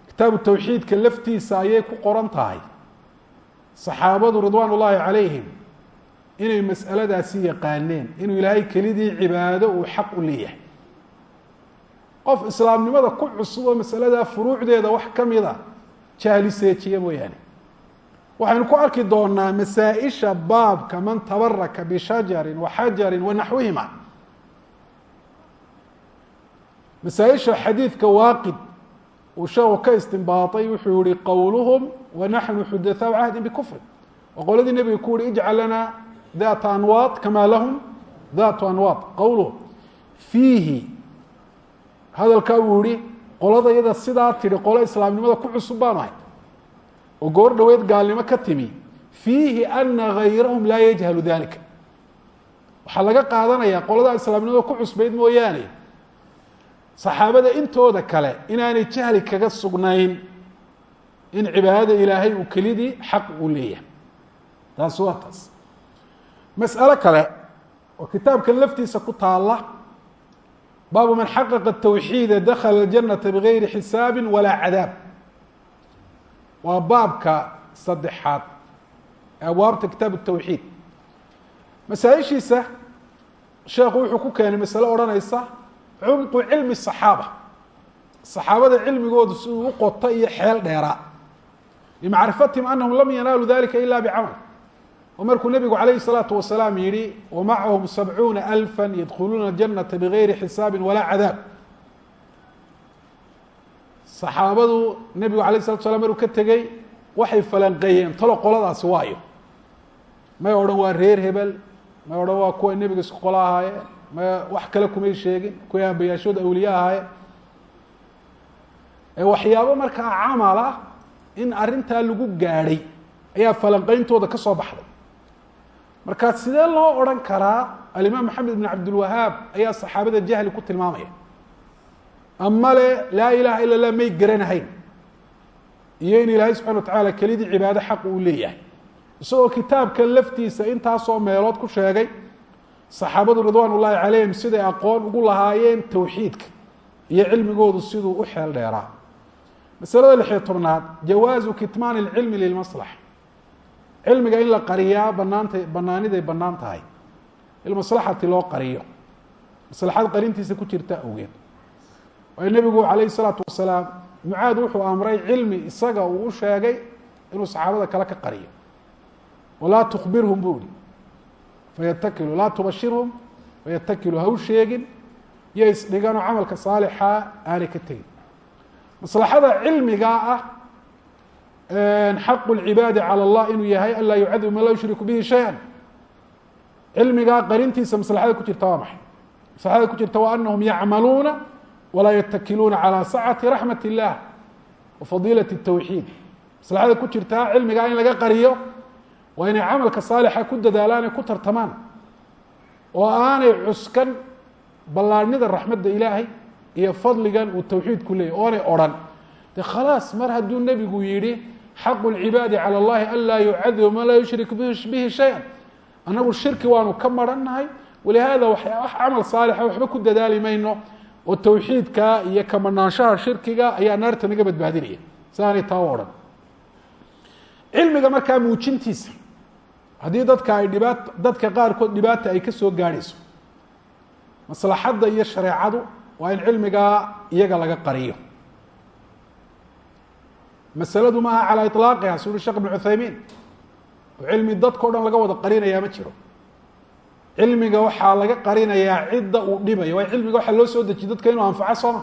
Kitaabu tawxiidka laftiisa ayay ku qoran tahay. Saxaabadu ridwaan ullaahi calayhim inay mas'aladaasi yaqaaneen inuu ilaahay kelidii cibaado uu xaq u leeyahay. Qof islaamnimada ku cusub oo masaladaa furuucdeeda wax ka mida jahli seejiya mooyaane. Waxaynu ku arki doonaa masaa-isha baabka man tabaraka bishajarin wa xajarin wa naxwihima. Masaaisha xadiidka waaqid uu sheekhu ka istinbaaطay wuxuu yihi qowluhum wanaxnu xudathaau cahdi bikufri oo qoladii nebiga ku yihi ijcal lana data anwaad kama lahum datu anwaad qowluhum fiihi hadalkaa uu yihi qolada iyada sidaa tidhi qolo islaamnimada ku cusub baanu ahay oo goor dhoweed gaalnimo ka timi fiihi ana gayrahum laa yajhalu dalika waxaa laga qaadanayaa qoladaa islaamnimada ku cusbayd mooyaane saxaabada intooda kale inaanay jahli kaga sugnayn in cibaadada ilaahay uu kelidii xaq uu leeyahay taasi waa taas mas'alo kale oo kitaabkan laftiisa ku taala baabu man xaqaqa tawxiida dakhala aljanata bigayri xisaabi walaa cadaab. Waa baabka saddexaad ee abwaabta kitaab tawxiid. Masaaishiisa sheekhu wuxuu ku keenay masale odhanaysa cumqu cilmi saxaaba. Saxaabada cilmigoodu siduu u qoto iyo xeel dheeraa. Limacrifatihim anahum lam yanaaluu dalika ila bicamal oo markuu nebigu calayhi salaatu wasalaam yihi wamacahum sabcuuna alfa yadkhuluuna janata bigayri xisaabi walaa cadaab. Saxaabadu nebigu alayh salatu slam maruu ka tegey waxay falanqeeyeen talo qoladaasi waayo. May odhan waa reer hebel may odhan waa kuwa nebiga isku qolo ahaayeen may wax kale kumay sheegin kuway aabayaashooda awliye ahaayeen ee waxyaabo markaa camal ah in arrintaa lagu gaadhay ayaa falanqeyntooda ka soo baxday markaa sidee loo odhan karaa alimaam maxamed ibn cabdilwahaab ayaa saxaabada jahli ku tilmaamaya. Ama le laa ilaha ila lah may garanahayn. Iyo in ilaahay subxana watacaala kelidii cibaado xaq uu leeyahay. Isagoo kitaabkan laftiisa intaasoo meelood ku sheegay saxaabadu ridwaan ullaahi calayhim siday aqoon ugu lahaayeen towxiidka iyo cilmigoodu siduu u xeel dheeraa. Masalada lixiyo tobnaad jawaazu kitmaan ilcilmi lilmaslaxa cilmiga in la qariyaa banaanta banaaniday bannaan tahay. Lilmaslaxati loo qariyo. Maslaxad qarintiisa ku jirta awgeed. Waayo nebigu calayhi salaatu wasalaam mucaad wuxuu amray cilmi isaga uu u sheegay inuu saxaabada kale ka qariyo. Walaa tukbirhum buu ihi fayatakilu laa tubashirhum fayatakilu ha u sheegin iyo isdhiganoo camalka saalixa aanay ka tegin. Maslaxada cilmigaa ah xaqu lcibaadi calى اllah inuu yahay an laa yucadibu man laa yushriku bihi shaya cilmigaa qarintiisa maslaxada ku jirta waa maxay maslaxada ku jirta waa anahum yacmaluuna walaa yatakiluuna calى sacati raxmat اllah wa fadiilaة الtawxiid maslaxada ku jirtaa cilmigaa in laga qariyo waa inay camalka saalixa ku dadaalaan ee ku tartamaan oo aanay cuskan ballaarhnida raxmadda ilaahay iyo fadligan uu tawxiid ku leeyahy oonay odrhan de khalaas mar hadduu nebigu yihi xaqu lcibaadi calى اllahi an laa yucadibu man laa yushrik bihi shaya annagu shirki waanu ka marannahay. Walihaada camal saalixa waxba ku dadaali mayno oo tawxiidka iyo kamanaanshaha shirkiga ayaa naarta naga badbaadinaya. Siaanay taa u cilmiga markaa muujintiisa haddii dadka ay dhibaat dadka qaarkood dhibaata ay ka soo gaadhayso maslaxadda iyo shareecadu waa in cilmigaa iyaga laga qariyo masaladu ma aha calaa iطlaaqiha su uri shekh ibn cuthaymiin. Oo cilmi dadka o dhan laga wada qarinayaa ma jiro. Cilmiga waxaa laga qarinayaa cidda uu dhibayo. Waayo cilmiga waxaa loo soo dejiye dadka inuu anfaco sooma.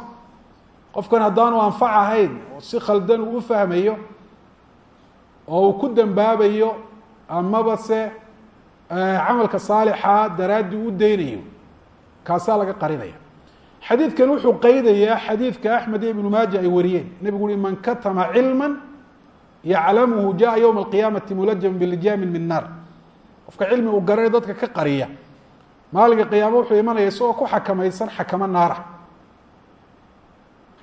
Qofkan haddaanu anfac ahayn oo si khaldan uu u fahmayo oo uu ku dambaabayo amaba se camalka saalixa daraaddii u daynayo kaasaa laga qarinaya xadiidkan wuxuu qeydayaa xadiidka axmed iyo ibnu maaja ay wariyeen. Nebigu ui man katama cilma yaclamuhu jaءa ywma alqiyaamati mulajama bilijaamin min naar. Qofka cilmi uu garanay dadka ka qariya. Maalinka qiyaamo wuxuu imanaya isagoo ku xakamaysan xakamo naara.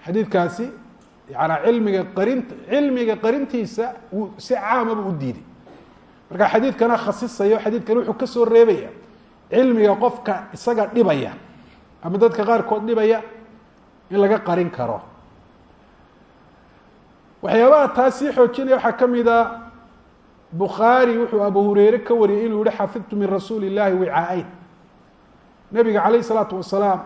Xadiidkaasi yanaa cilmiga qarinta cilmiga qarintiisa uu si caamaba u diiday. Marka xadiidkana khasisayo xadiidkan wuxuu ka soo reebaya cilmiga qofka isaga dhibaya ama dadka qaarkood dhibaya in laga qarin karo. Waxyaabaha taa sii xoojinaya waxaa ka mida bukhaari wuxuu abu hureyre ka wariyey inuu yihi xafidtu min rasuuli illahi wicaa-eyn nabiga calayh isalaatu wasalaam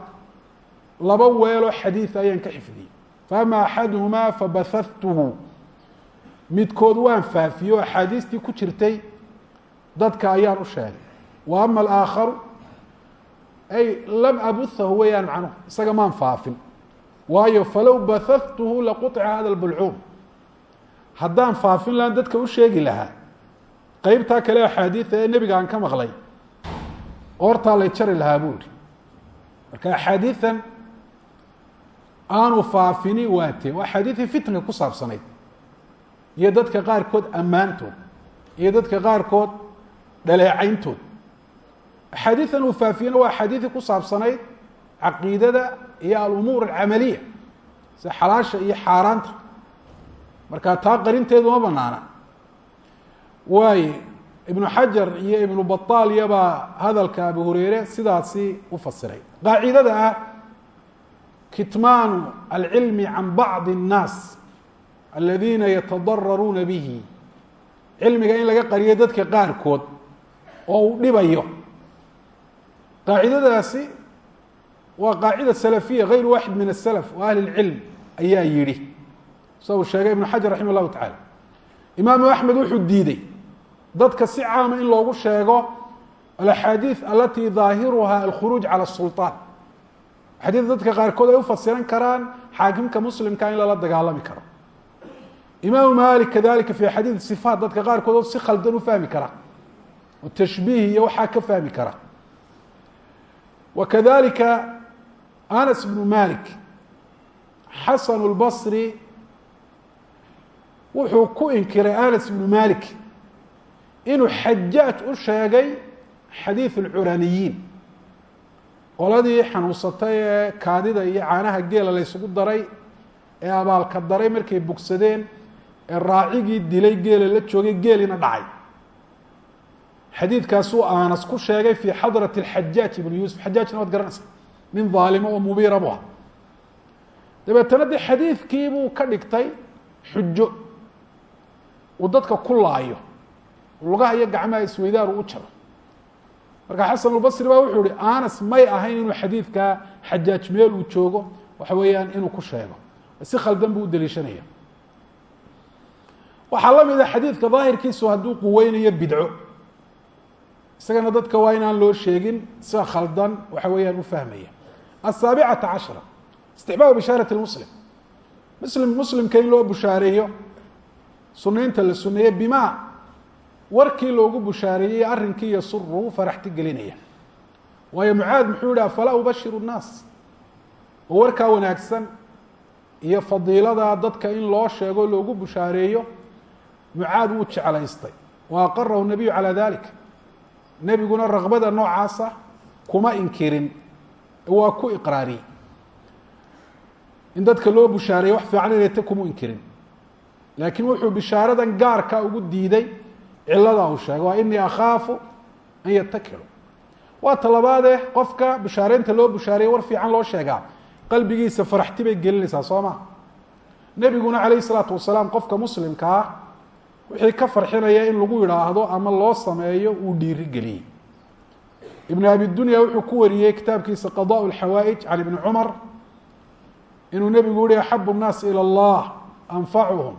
laba weeloo xadiid ayaan ka xifdiyey. Faama axaduhumaa fabathatuhu midkood waan faafiyey oo axaadiistii ku jirtay dadka ayaan u sheegay. Wa ama alaakharu ay lam abuhahu weeyaan macnuhu isaga maan faafin. Waayo falow bathatuhu laquطca hada lbulcuum haddaan faafin lahan dadka u sheegi lahaa qeybtaa kale axaadiida ee nebiga aan ka maqlay qoortaa lay jari lahaa buu ihi marka axaadiidan aanu faafini waate waa axaadiidii fitnka ku saabsanayd. Iyo dadka qaarkood ammaantood iyo dadka qaarkood dhaleecayntood axaadiidan uu faafiyena waa axaadiidii ku saabsanayd caqiidada iyo alumuur alcamaliya sida xalaasha iyo xaaraanta. Marka taa qarinteedu ma banaana waaye ibnu xajar iyo ibnu bataal iyabaa hadalka abu hureyre sidaasi u fasiray. Qaacidada ah kitmaanu alcilmi can bacdi الnaas aladiina yatadararuuna bihi. Cilmiga in laga qariyo dadka qaarkood oo uu dhibayo qaacidadaasi waa qaacida salafiya غayr waaxid min الslf wa ahli اlcilm ayaa yihi sida uu sheegay ibnu xajar raximah اllahu tacala imaamu axmed wuxuu diiday dadka si caama in loogu sheego alaxaadiid alati daahiruha alkhuruuj calى الsulطaan xadiid dadka qaarkood ay ufasiran karaan xaakimka muslimka in lala dagaalami karo imaamu malik kadalika fi xadiid sifaat dadka qaarkood oo si khaldan u fahmi kara oo tashbiih iyo waxaa ka fahmi kara wa kadalika anas bnu malik xasan اlbصri wuxuu ku inkiray anas bnu malik inuu xajaaj u sheegay xadiid اlcuraniyiin qoladii xanuunsatay ee kaadida iyo caanaha geela la ysugu daray ee abaalka daray markay bogsadeen ee raacigii dilay geela la joogay geelina dhacay xadiidkaasuu anas ku sheegay fii xadrati اxajaaj ibnu yuusuf. Xajaajna waad garanaysa. Nin daalimo oo mubiira bu ah dabeetana dee xadiidkiibuu ka dhigtay xujo uu dadka ku laayo. Lugaha iyo gacmaha isweydaar uu u jaro. Marka xasan albasri baa wuxuu ihi anas may ahayn inuu xadiidkaa xajaaj meel uu joogo. Waxa weeyaan inuu ku sheego. Si khaldan buu u daliishanaya. Waxaa la mida xadiidka daahirkiisu hadduu quweynayo isagana dadka waa inaan loo sheegin sida khaldan waxa weeyaan u fahmaya. Asaabicata cashra istixbaabu bishaarati muslim muslim muslimka in loo bushaareeyo sunaynta la suneeye bima warkii loogu bushaareeyey arrinkii yasuru faraxti gelinaya. Waayo mucaad muxuu yihi afalaa ubashiru nnaas? Oo warkaa wanaagsan iyo fadiilada dadka in loo sheego loogu bushaareeyo mucaad wuu jeclaystay. Wa aqarahu nabiyu calaa dalik nebiguna raqbada noocaasa kuma inkirin. Waa ku iqraariyey in dadka loo bushaareeyo wax fiican inay ta kuma inkirin. Laakiin wuxuu bishaaradan gaarka ugu diiday cilada uu sheegay. Waa inii akhaafu an yatakilu waa talabaadee qofka bushaareynta loo bushaareeye war fiican loo sheegaa. Qalbigiisa faraxti bay gelinaysaa soo ma? Nebiguna calayh isalaatu wasalaam qofka muslimka ah wixii ka farxinaya in lagu yidhaahdo ama loo sameeyo uu dhiiri geliyey ibn abi dunya wuxuu ku wariyey kitaabkiisa qadaء اxawaaئج can ibni cumar inuu nebigu yihi axab الnaas ilى اllah anfacuhum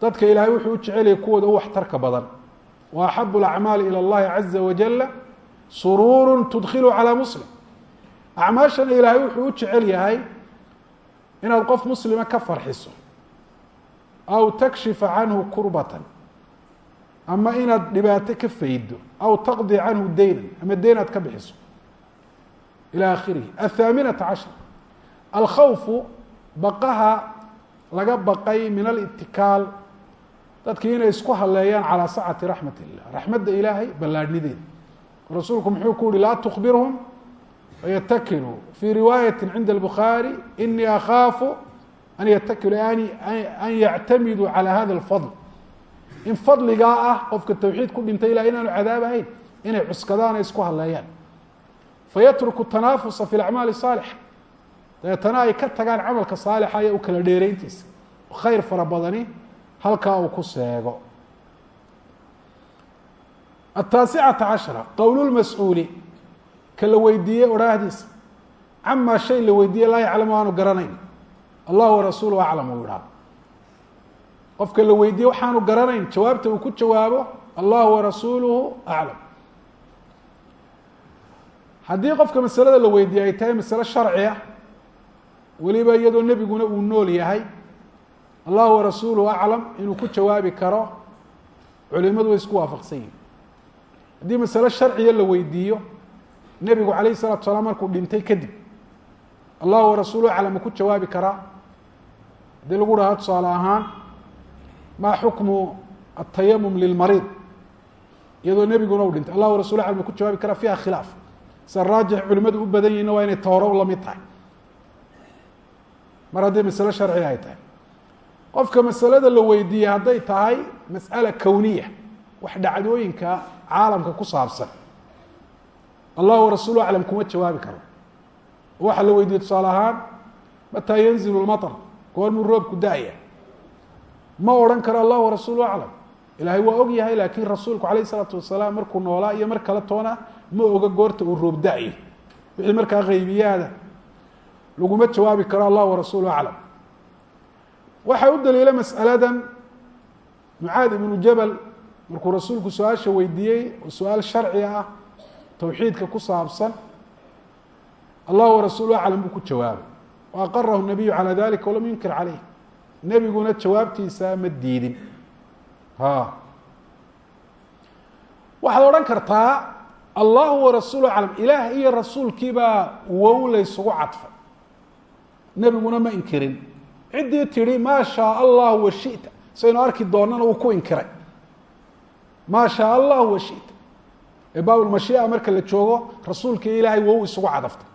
dadka ilaahay wuxuu u jeceliyay kuwooda u waxtarka badan wa axab اlacmaali ilى اllahi caza wajala suruur tudkilu calى muslim acmaashana ilaahay wuxuu u jecel yahay inaad qof muslima ka farxiso aw takshifa canhu kurbatan ama inaad dhibaato ka faydo aw taqdi canhu deynan ama deyn aad ka bixiso ilى akhirihi athaaminata cashar alkhawfu baqaha laga baqay min alitikaal dadkii inay isku haleeyaan calaa sacati raxmat illah raxmadda ilaahay ballaadhnideeda rasuulku muxuu ku yihi laa tukbirhum yatakinuu fii riwaayati cinda اlbukhaari inii akhaafu an yatakiluu an yactamiduu calى hada اlfadl in fadligaa ah qofka tawxiid ku dhintay ilah inaanu cadaabahayn inay cuskadaan ay isku haleeyaan fayatruku tanaafusa fi اlacmaali الsaalixa dabeetana ay ka tagaan camalka saalixa iyo u kala dheerayntiisa khayr fara badani halkaa uu ku seego ataasicata cashara qowlulmas-uuli ka la weydiiyey odhaahdiisa camaa shay la weydiiyey laa yaclamu aanu garanayn allahu warasuuluhu aclam uu idhaha qofka la weydiiyey waxaanu garanayn jawaabta uu ku jawaabo allahu warasuuluhu aclam. Haddii qofka masalada la weydiiyey ay tahay masale sharci ah weliba iyadoo nebiguna uu nool yahay allahu warasuuluhu aclam inuu ku jawaabi karo culimadu way isku waafaqsan yihiin haddii masale sharciya la weydiiyo nebigu calayh الsalatu salaam markuu dhintay kadib allahu warasuuluhu aclam uu ku jawaabi karaa haddii lagu dhaho tusaale ahaan ma xukmu atayamum lilmariid? Iyadoo nebiguna uu dhintay allah rasul uu ku jawaabi karaa fiiha khilaaf. Sida raajix u badan yihinna waa inay tooro la mid tahay. Mar haddii masale sharciga ay tahay. Qofka masalada la weydiiyey hadday tahay mas'ala kowniya wax dhacdooyinka caalamka ku saabsan. Allahu warasuulu aclam kuma jawaabi karo. Waxa la weydiiyey tusaale ahaan mataa yanzilu lmaطr goormuu roobku da-ya ma odhan karo allahu warasuulu aclam. Ilaahay waa og yahay laakiin rasuulku calayh isalaatu wasalaam markuu noolaa iyo mar kale toona ma oga goorta uu roob da-yo wixii markaa qaybiyaada laguma jawaabi karo allah warasuulu aclam. Waxaa u daliila mas'aladan mucaad ibnu jabal markuu rasuulku su'aasha weydiiyey oo su'aal sharci ah towxiidka ku saabsan allah warasuulu aclam buu ku jawaabay wa aqarahu nabiyu calaa dalika walam yunkir caleyh nebiguna jawaabtiisa ma diidin waxaad odhan kartaa allahu warasuulu aclam ilaah iyo rasuulkiibaa wow laysugu cadfay nebiguna ma inkirin ciddii tidhi maa shaa allahu washita saynu arki doonana uu ku inkiray maa shaa allahu washita ee baabulmashii'a marka la joogo rasuulkii ilaahay wow isugu cadaftay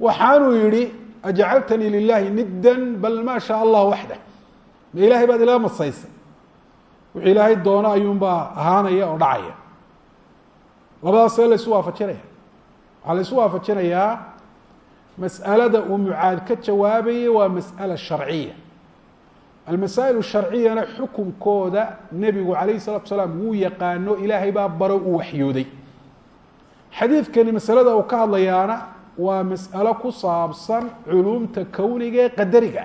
waxaanuu yihi ajcaltanii lilahi niddan bal maa shaa allah waxdah ma ilahay baad ilaga masaysay wixii ilaahay doono ayuunbaa ahaanaya oo dhacaya labadaasee la isu waafajinaya waxaa la isu waafajinayaa mas'alada uu mucaad ka jawaabayay waa mas'ala sharciya almasaa'il sharciyana xukunkooda nebigu calayh الsalatu salaam wuu yaqaano ilaahay baa baro uu waxyooday xadiidkani masalada uu ka hadlayaana waa mas'alo ku saabsan culuumta kowniga ee qadariga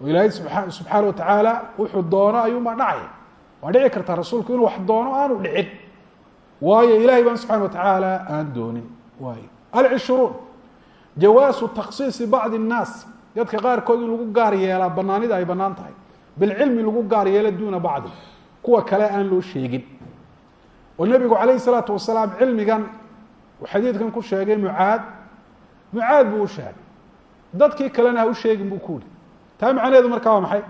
oo ilaahay subaa subxaana watacaala wuxuu doono ayuunbaa dhacaya waa dhici kartaa rasuulku inuu wax doono aanu dhicin waayo ilahay baan subxana watacaala aan doonin waay alcishruun jawaasu taksiisi bacdi الnaas dadka qaarkood in lagu gaar yeelaa banaanida ay banaan tahay bilcilmi lagu gaar yeela duuna bacdi kuwa kale aan loo sheegin oo nebigu calayh الsalaatu wasalaam cilmigan uu xadiidkan ku sheegay mucaad mucaad buu u sheegay dadkii kalena ha u sheegin buu ku uri taa macnaheedu markaa waa maxay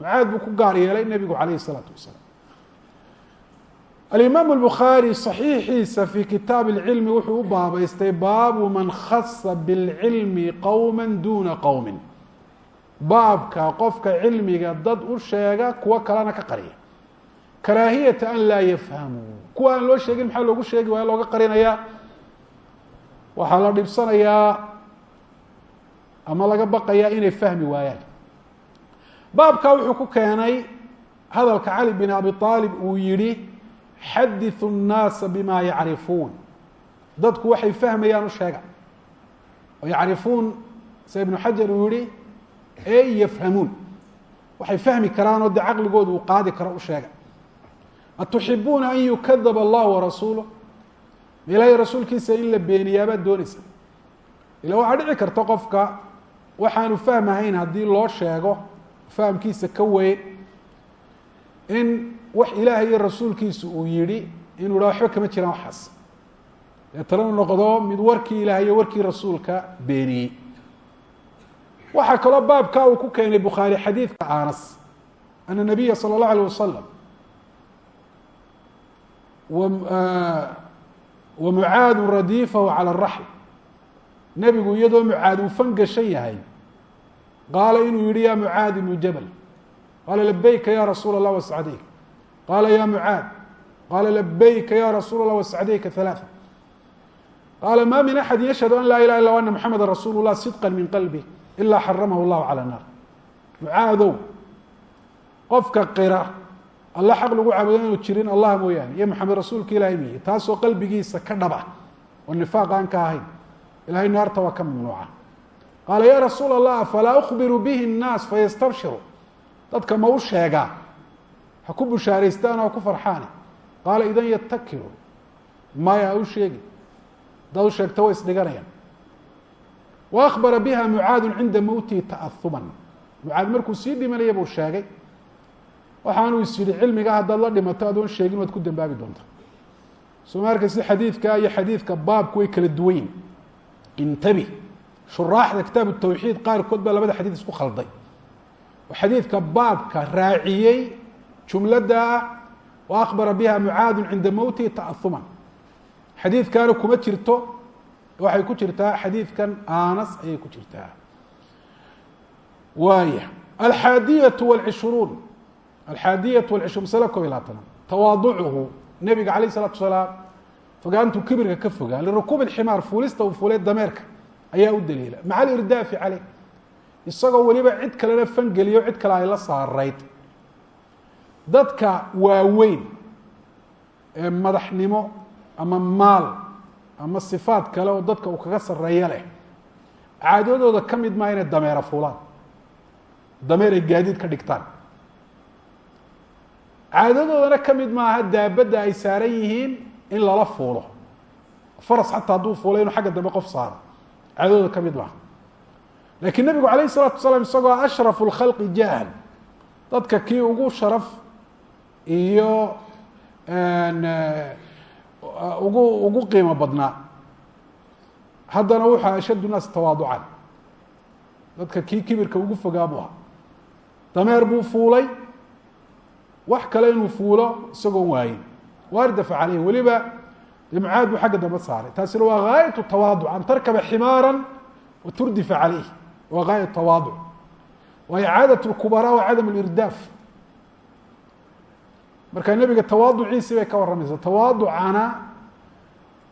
mucaad buu ku gaar yeelay nebigu calayh الsalaatu wasalaam alimaam الbukhaarي صaxiixiisa fi kitaab اlcilmi wuxuu u baabeystay baabu man khasa biاlcilmi qowma duna qowmi baabka qofka cilmiga dad u sheega kuwo kalena ka qariya karaahiyata an laa yafhamuu kuwa aan loo sheegin maxaa loogu sheegi waaya looga qarinayaa waxaa la dhibsanayaa ama laga baqayaa inay fahmi waayaan baabka wuxuu ku keenay hadalka cali bin abi aalib uu yihi xadiثu الnaasa bima yacrifuun dadku waxay fahmayaan u sheega oo yacrifuun sida ibnu xajar uu yihi ey yafhamuun waxay fahmi karaan oo de caqligooda uu qaadi karo u sheega atuxibuuna an yukadaba allah warasuuluh ilaahay rasuulkiisa in la beeniyaabaad doonaysa ila waxaa dhici karta qofka waxaanu fahmahayn haddii loo sheego fahamkiisa ka weyn in wax ilaahay iyo rasuulkiisa uu yihi inuu ha waxba kama jiraan waxaas deetana u noqdo mid warkii ilahay iyo warkii rasuulka beeniyey waxaa kaloo baabkaa uu ku keenay bukhaari xadiidka anas ana nabiya salى اllahu alيه wasalam wamucaadu radiifahu cala araxl nebigu iyadoo mucaad uu fangashan yahay qaala inuu yihi ya mucaad ibnu jabal qaala labayka ya rasuul allah wasacdayk qaala ya mucaad qaala labayka ya rasuul allah wasacdayka halaaa qaala ma min axadi yashhadu an laa ilaha illa ana muxameda rasuulu lah sidqa min qalbi ilaa xaramahu llahu cala naar. Mucaadow qofka qira alla xaq lagu caabudo inaanu jirin allah mooyaane. Iyo maxamed rasuulka ilahay miye. Taasoo qalbigiisa ka dhaba oo nifaaq aan ka ahayn. Ilahay naarta waa ka mamnuuca. Qaala ya rasuula allah falaa ukbiru bihi الnaas fayastabshiru. Dadka ma u sheegaa ha ku bushaaraystaan oo ku farxaane. Qaala idan yatakiru maya u sheegi. Dad u sheegto way isdhiganayaan. Wa biha mucaadu cinda mowtihi ta'ahuman mucaad markuu sii dhimanaya buu sheegay waxaanuu is yihi cilmiga haddaad la dhimato adoon sheegin waad ku dambaabi doonta soo ma arkaysi xadiidka iyo xadiidka baabku way kala duwan yihiin intabi shuraaxda kitaabu tawxiid qaarkood baa labada xadiid isku khalday. Xadiidka baabka raaciyey jumladda wa biha mucaadu cinda mowtihi ta'ahuman xadiidkaana kuma jirto waxay ku jirtaa xadiidkan anas ayay ku jirtaa. Waaya alxaadiyatu wاlcishruun alxaadiya walcishruun sano kob iyo labaatanaad tawaaducuhu nebiga alayh isalaatu salaam fogaantu kibirka ka fogaa lirukuubi ximaar fuulista uu fuulee dameerka ayaa u daliila maca alirdaafi caleyh isagoo weliba cid kalena fangeliyo cid kale ay la saarayd dadka waaweyn ee madaxnimo ama maal ama sifaad kale oo dadka uu kaga sareeyo leh caadadooda ka mid maa inay dameera fuulaan dameer ay gaadiid ka dhigtaan caadadoodana ka mid maaha daabadda ay saaran yihiin in lala fuulo faras xataa hadduu fuulay inuu xagga dambe qof saaro caadadooda ka mid maaha lakiin nebigu alayh الsalatu wasalaam isagoo ashrafu اlkhalqi jahan dadka kii ugu sharaf iyo ugu ugu qiimo badnaa haddana wuxuu ashad الnaas tawaaducan dadka kii kibirka ugu fogaa buu ahaa dameer buu fuulay wax kale inuu fuulo isagoon waayin. Waardafa caleyh weliba mucaad buu xagga dambe saaray. Taasina waa gaayatu tawaaduc an tarkaba ximaaran wa turdifa caleyh waa gaaya tawaaduc. Waa icaada kubara wa cadam lirdaaf marka nebiga tawaaduciisii bay ka warramaysaa tawaaducana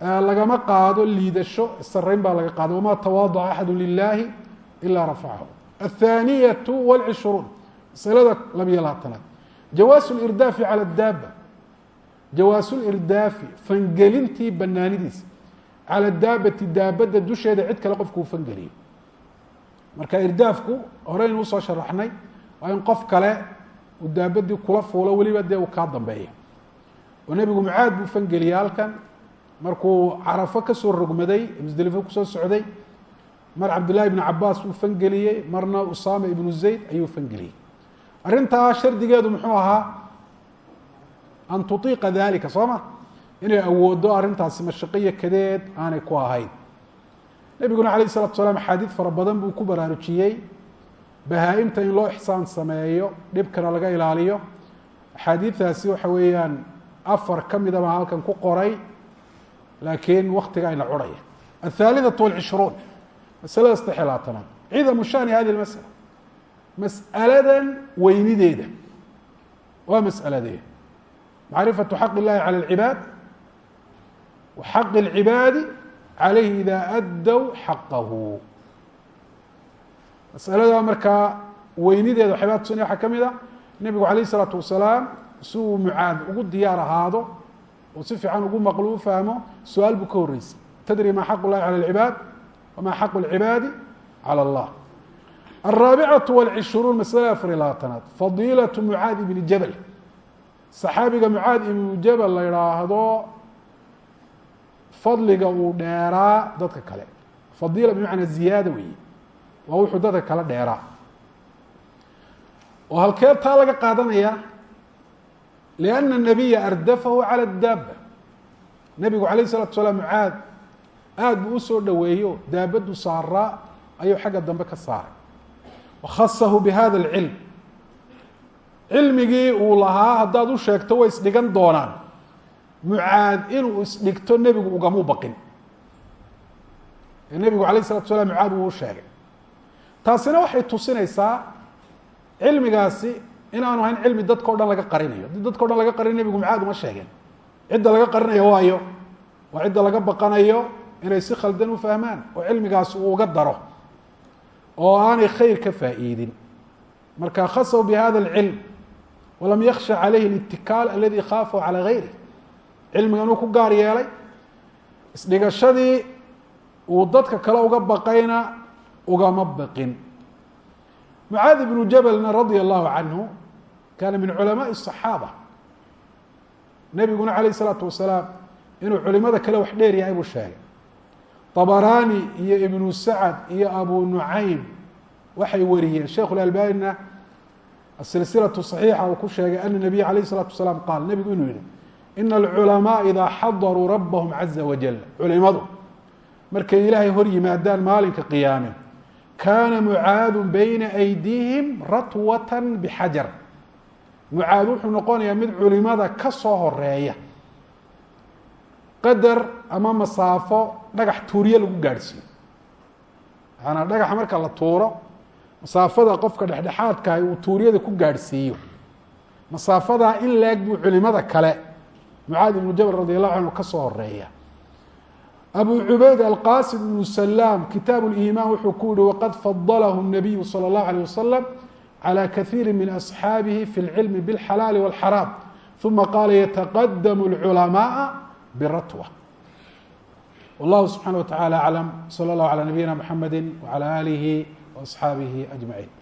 lagama qaado liidasho sarayn baa laga qaada. Wamaa tawaaduca axadu lilahi ilaa rafacahu athaaniyatu walcishuruun masalada labiyo labaatanaad jawaasu lirdaafi cala daaba. Jawaasu lirdaafi fangelintii banaanidiisa cala daabati daabadda dusheeda cid kale qofku uu fangeliyo. Marka irdaafku horeynu u soo sharaxnay waa in qof kale uu daabadii kula fuulo weliba dee uu kaa dambeeya. Oo nebigu mucaad buu fangeliyey halkan. Markuu carafo ka soo rogmaday musdelifo ku soo socday mar cabdillahi ibnu cabaas uu fangeliyey marna usaama ibnu zayd ayuu fangeliyey arrintaa shardigeedu muxuu ahaa an tuiiqa dalika soo ma inay awooddo arrintaasi mashaqiyo kadeed aanay ku ahayn nebiguna alayh الsalatu salaam axaadiid fara badan buu ku baraarujiyey bahaa-imta in loo ixsaan sameeyo dhibkana laga ilaaliyo axaadiidtaasi waxa weeyaan afar ka mida baa halkan ku qoray laakiin waktiga ayna curhaya aلthaaliثaة wاlcishruun masalada saddex iyo labaatanaad cidamu shani hadi اmasala mas'aladan weynideeda waa mas'aladee macrifaةu xaq اllahi calى اlcibaad wa xaq اlcibaadi calayhi ida addow xaqahu masalada markaa weynideeda waxyaabaa tusinaya waxaa ka mid a nebigu alayh isalaatu wasalaam si uu mucaad ugu diyaar ahaado oo si fiican ugu maqlo u fahmo su-aal buu ka horreysay tadri ma xaq اllahi calى اlcibaad wama xaq اlcibaadi calى اllah الرaaبcaة والعشhروuن maسلada afar iyo labaatanaad fadiilaة mعaad iبn jabل صaxaabiga mعaad ibnu jabل la idhaahdo fadliga uu dheeraa dadka kale fadiila bmacnaa ziyaada weeye waa wuxuu dadka kale dheeraa oo halkee taa laga qaadanaya لأن النabiya ardafahu calى الdaaba nebigu عalaيه الصلاatu slaam mعaad aad buu usoo dhoweeyo daabadu saaraa ayuu xagga dambe ka saaray wakhasahu bihada اlcilm cilmigii uu lahaa haddaad u sheegto way isdhigan doonaan mucaad inuu isdhigto nebigu ugamuu baqin ee nebigu alayه الsalatu salaam mucaad wuu u sheegay taasina waxay tusinaysaa cilmigaasi inaanu ahayn cilmi dadka o dhan laga qarinayo haddii dadka o dhan laga qarinayo nebigu mucaad uma sheegeen cidda laga qarinayo waayo waa cidda laga baqanayo inay si khaldan u fahmaan oo cilmigaasi uu uga daro oo aanay khayr ka faa'iidin marka khasaw bihada اlcilm walam yaksha calayhi اlitikaal aladi khaafahu calى gayri cilmigan uu ku gaar yeelay isdhigashadii uu dadka kale uga baqayna ugama baqin mucaad ibnu jabalna radia allahu canhu kaana min culamaءi الصaxaaba nebiguna alayh الsalaatu wasalaam inuu culimada kale wax dheer yahay buu sheegay طbrani iyo ibnu sacd iyo abu nucaym waxay wariyeen sheikh اlalbanina asilsilaة صaxiixa uu ku sheegay ana nabiy alayh الsalaatu wasalaam qaal nebigu inuu yihi ina alculamaء idaa xadaruu rabahum caza wajal culimadu markay ilaahay hor yimaadaan maalinka qiyaame kaana mucaadu bayna aydiihim ratwata bxajar mucaad wuxuu noqonayaa mid culimada ka soo horeeya qadar ama masaafo dhagax tuuriye lagu gaadhsiiyo maanaa dhagaxa marka la tuuro masaafada qofka dhexdhexaadkaah uu tuuriyada ku gaadhsiiyo masaafadaa in laeg buu culimada kale mucaad ibnu jabal radi allahu canhu ka soo horeeya abu cubayd alqasim ibnu salaam kitaabu liimaan wuxuu ku yihi waqad fadalahu الnabiyu salى اllahu alيه wasalam calى kaiiri min asxaabihi fi اlcilmi bاlxalaali wاlxaraam uma qaala yataqadamu اlculamaءa bratwa wallahu subxaana wa tacala aclam sala allahu calaa nabiyina mxamedi wacala aalihi wa asxaabihi ajmaciin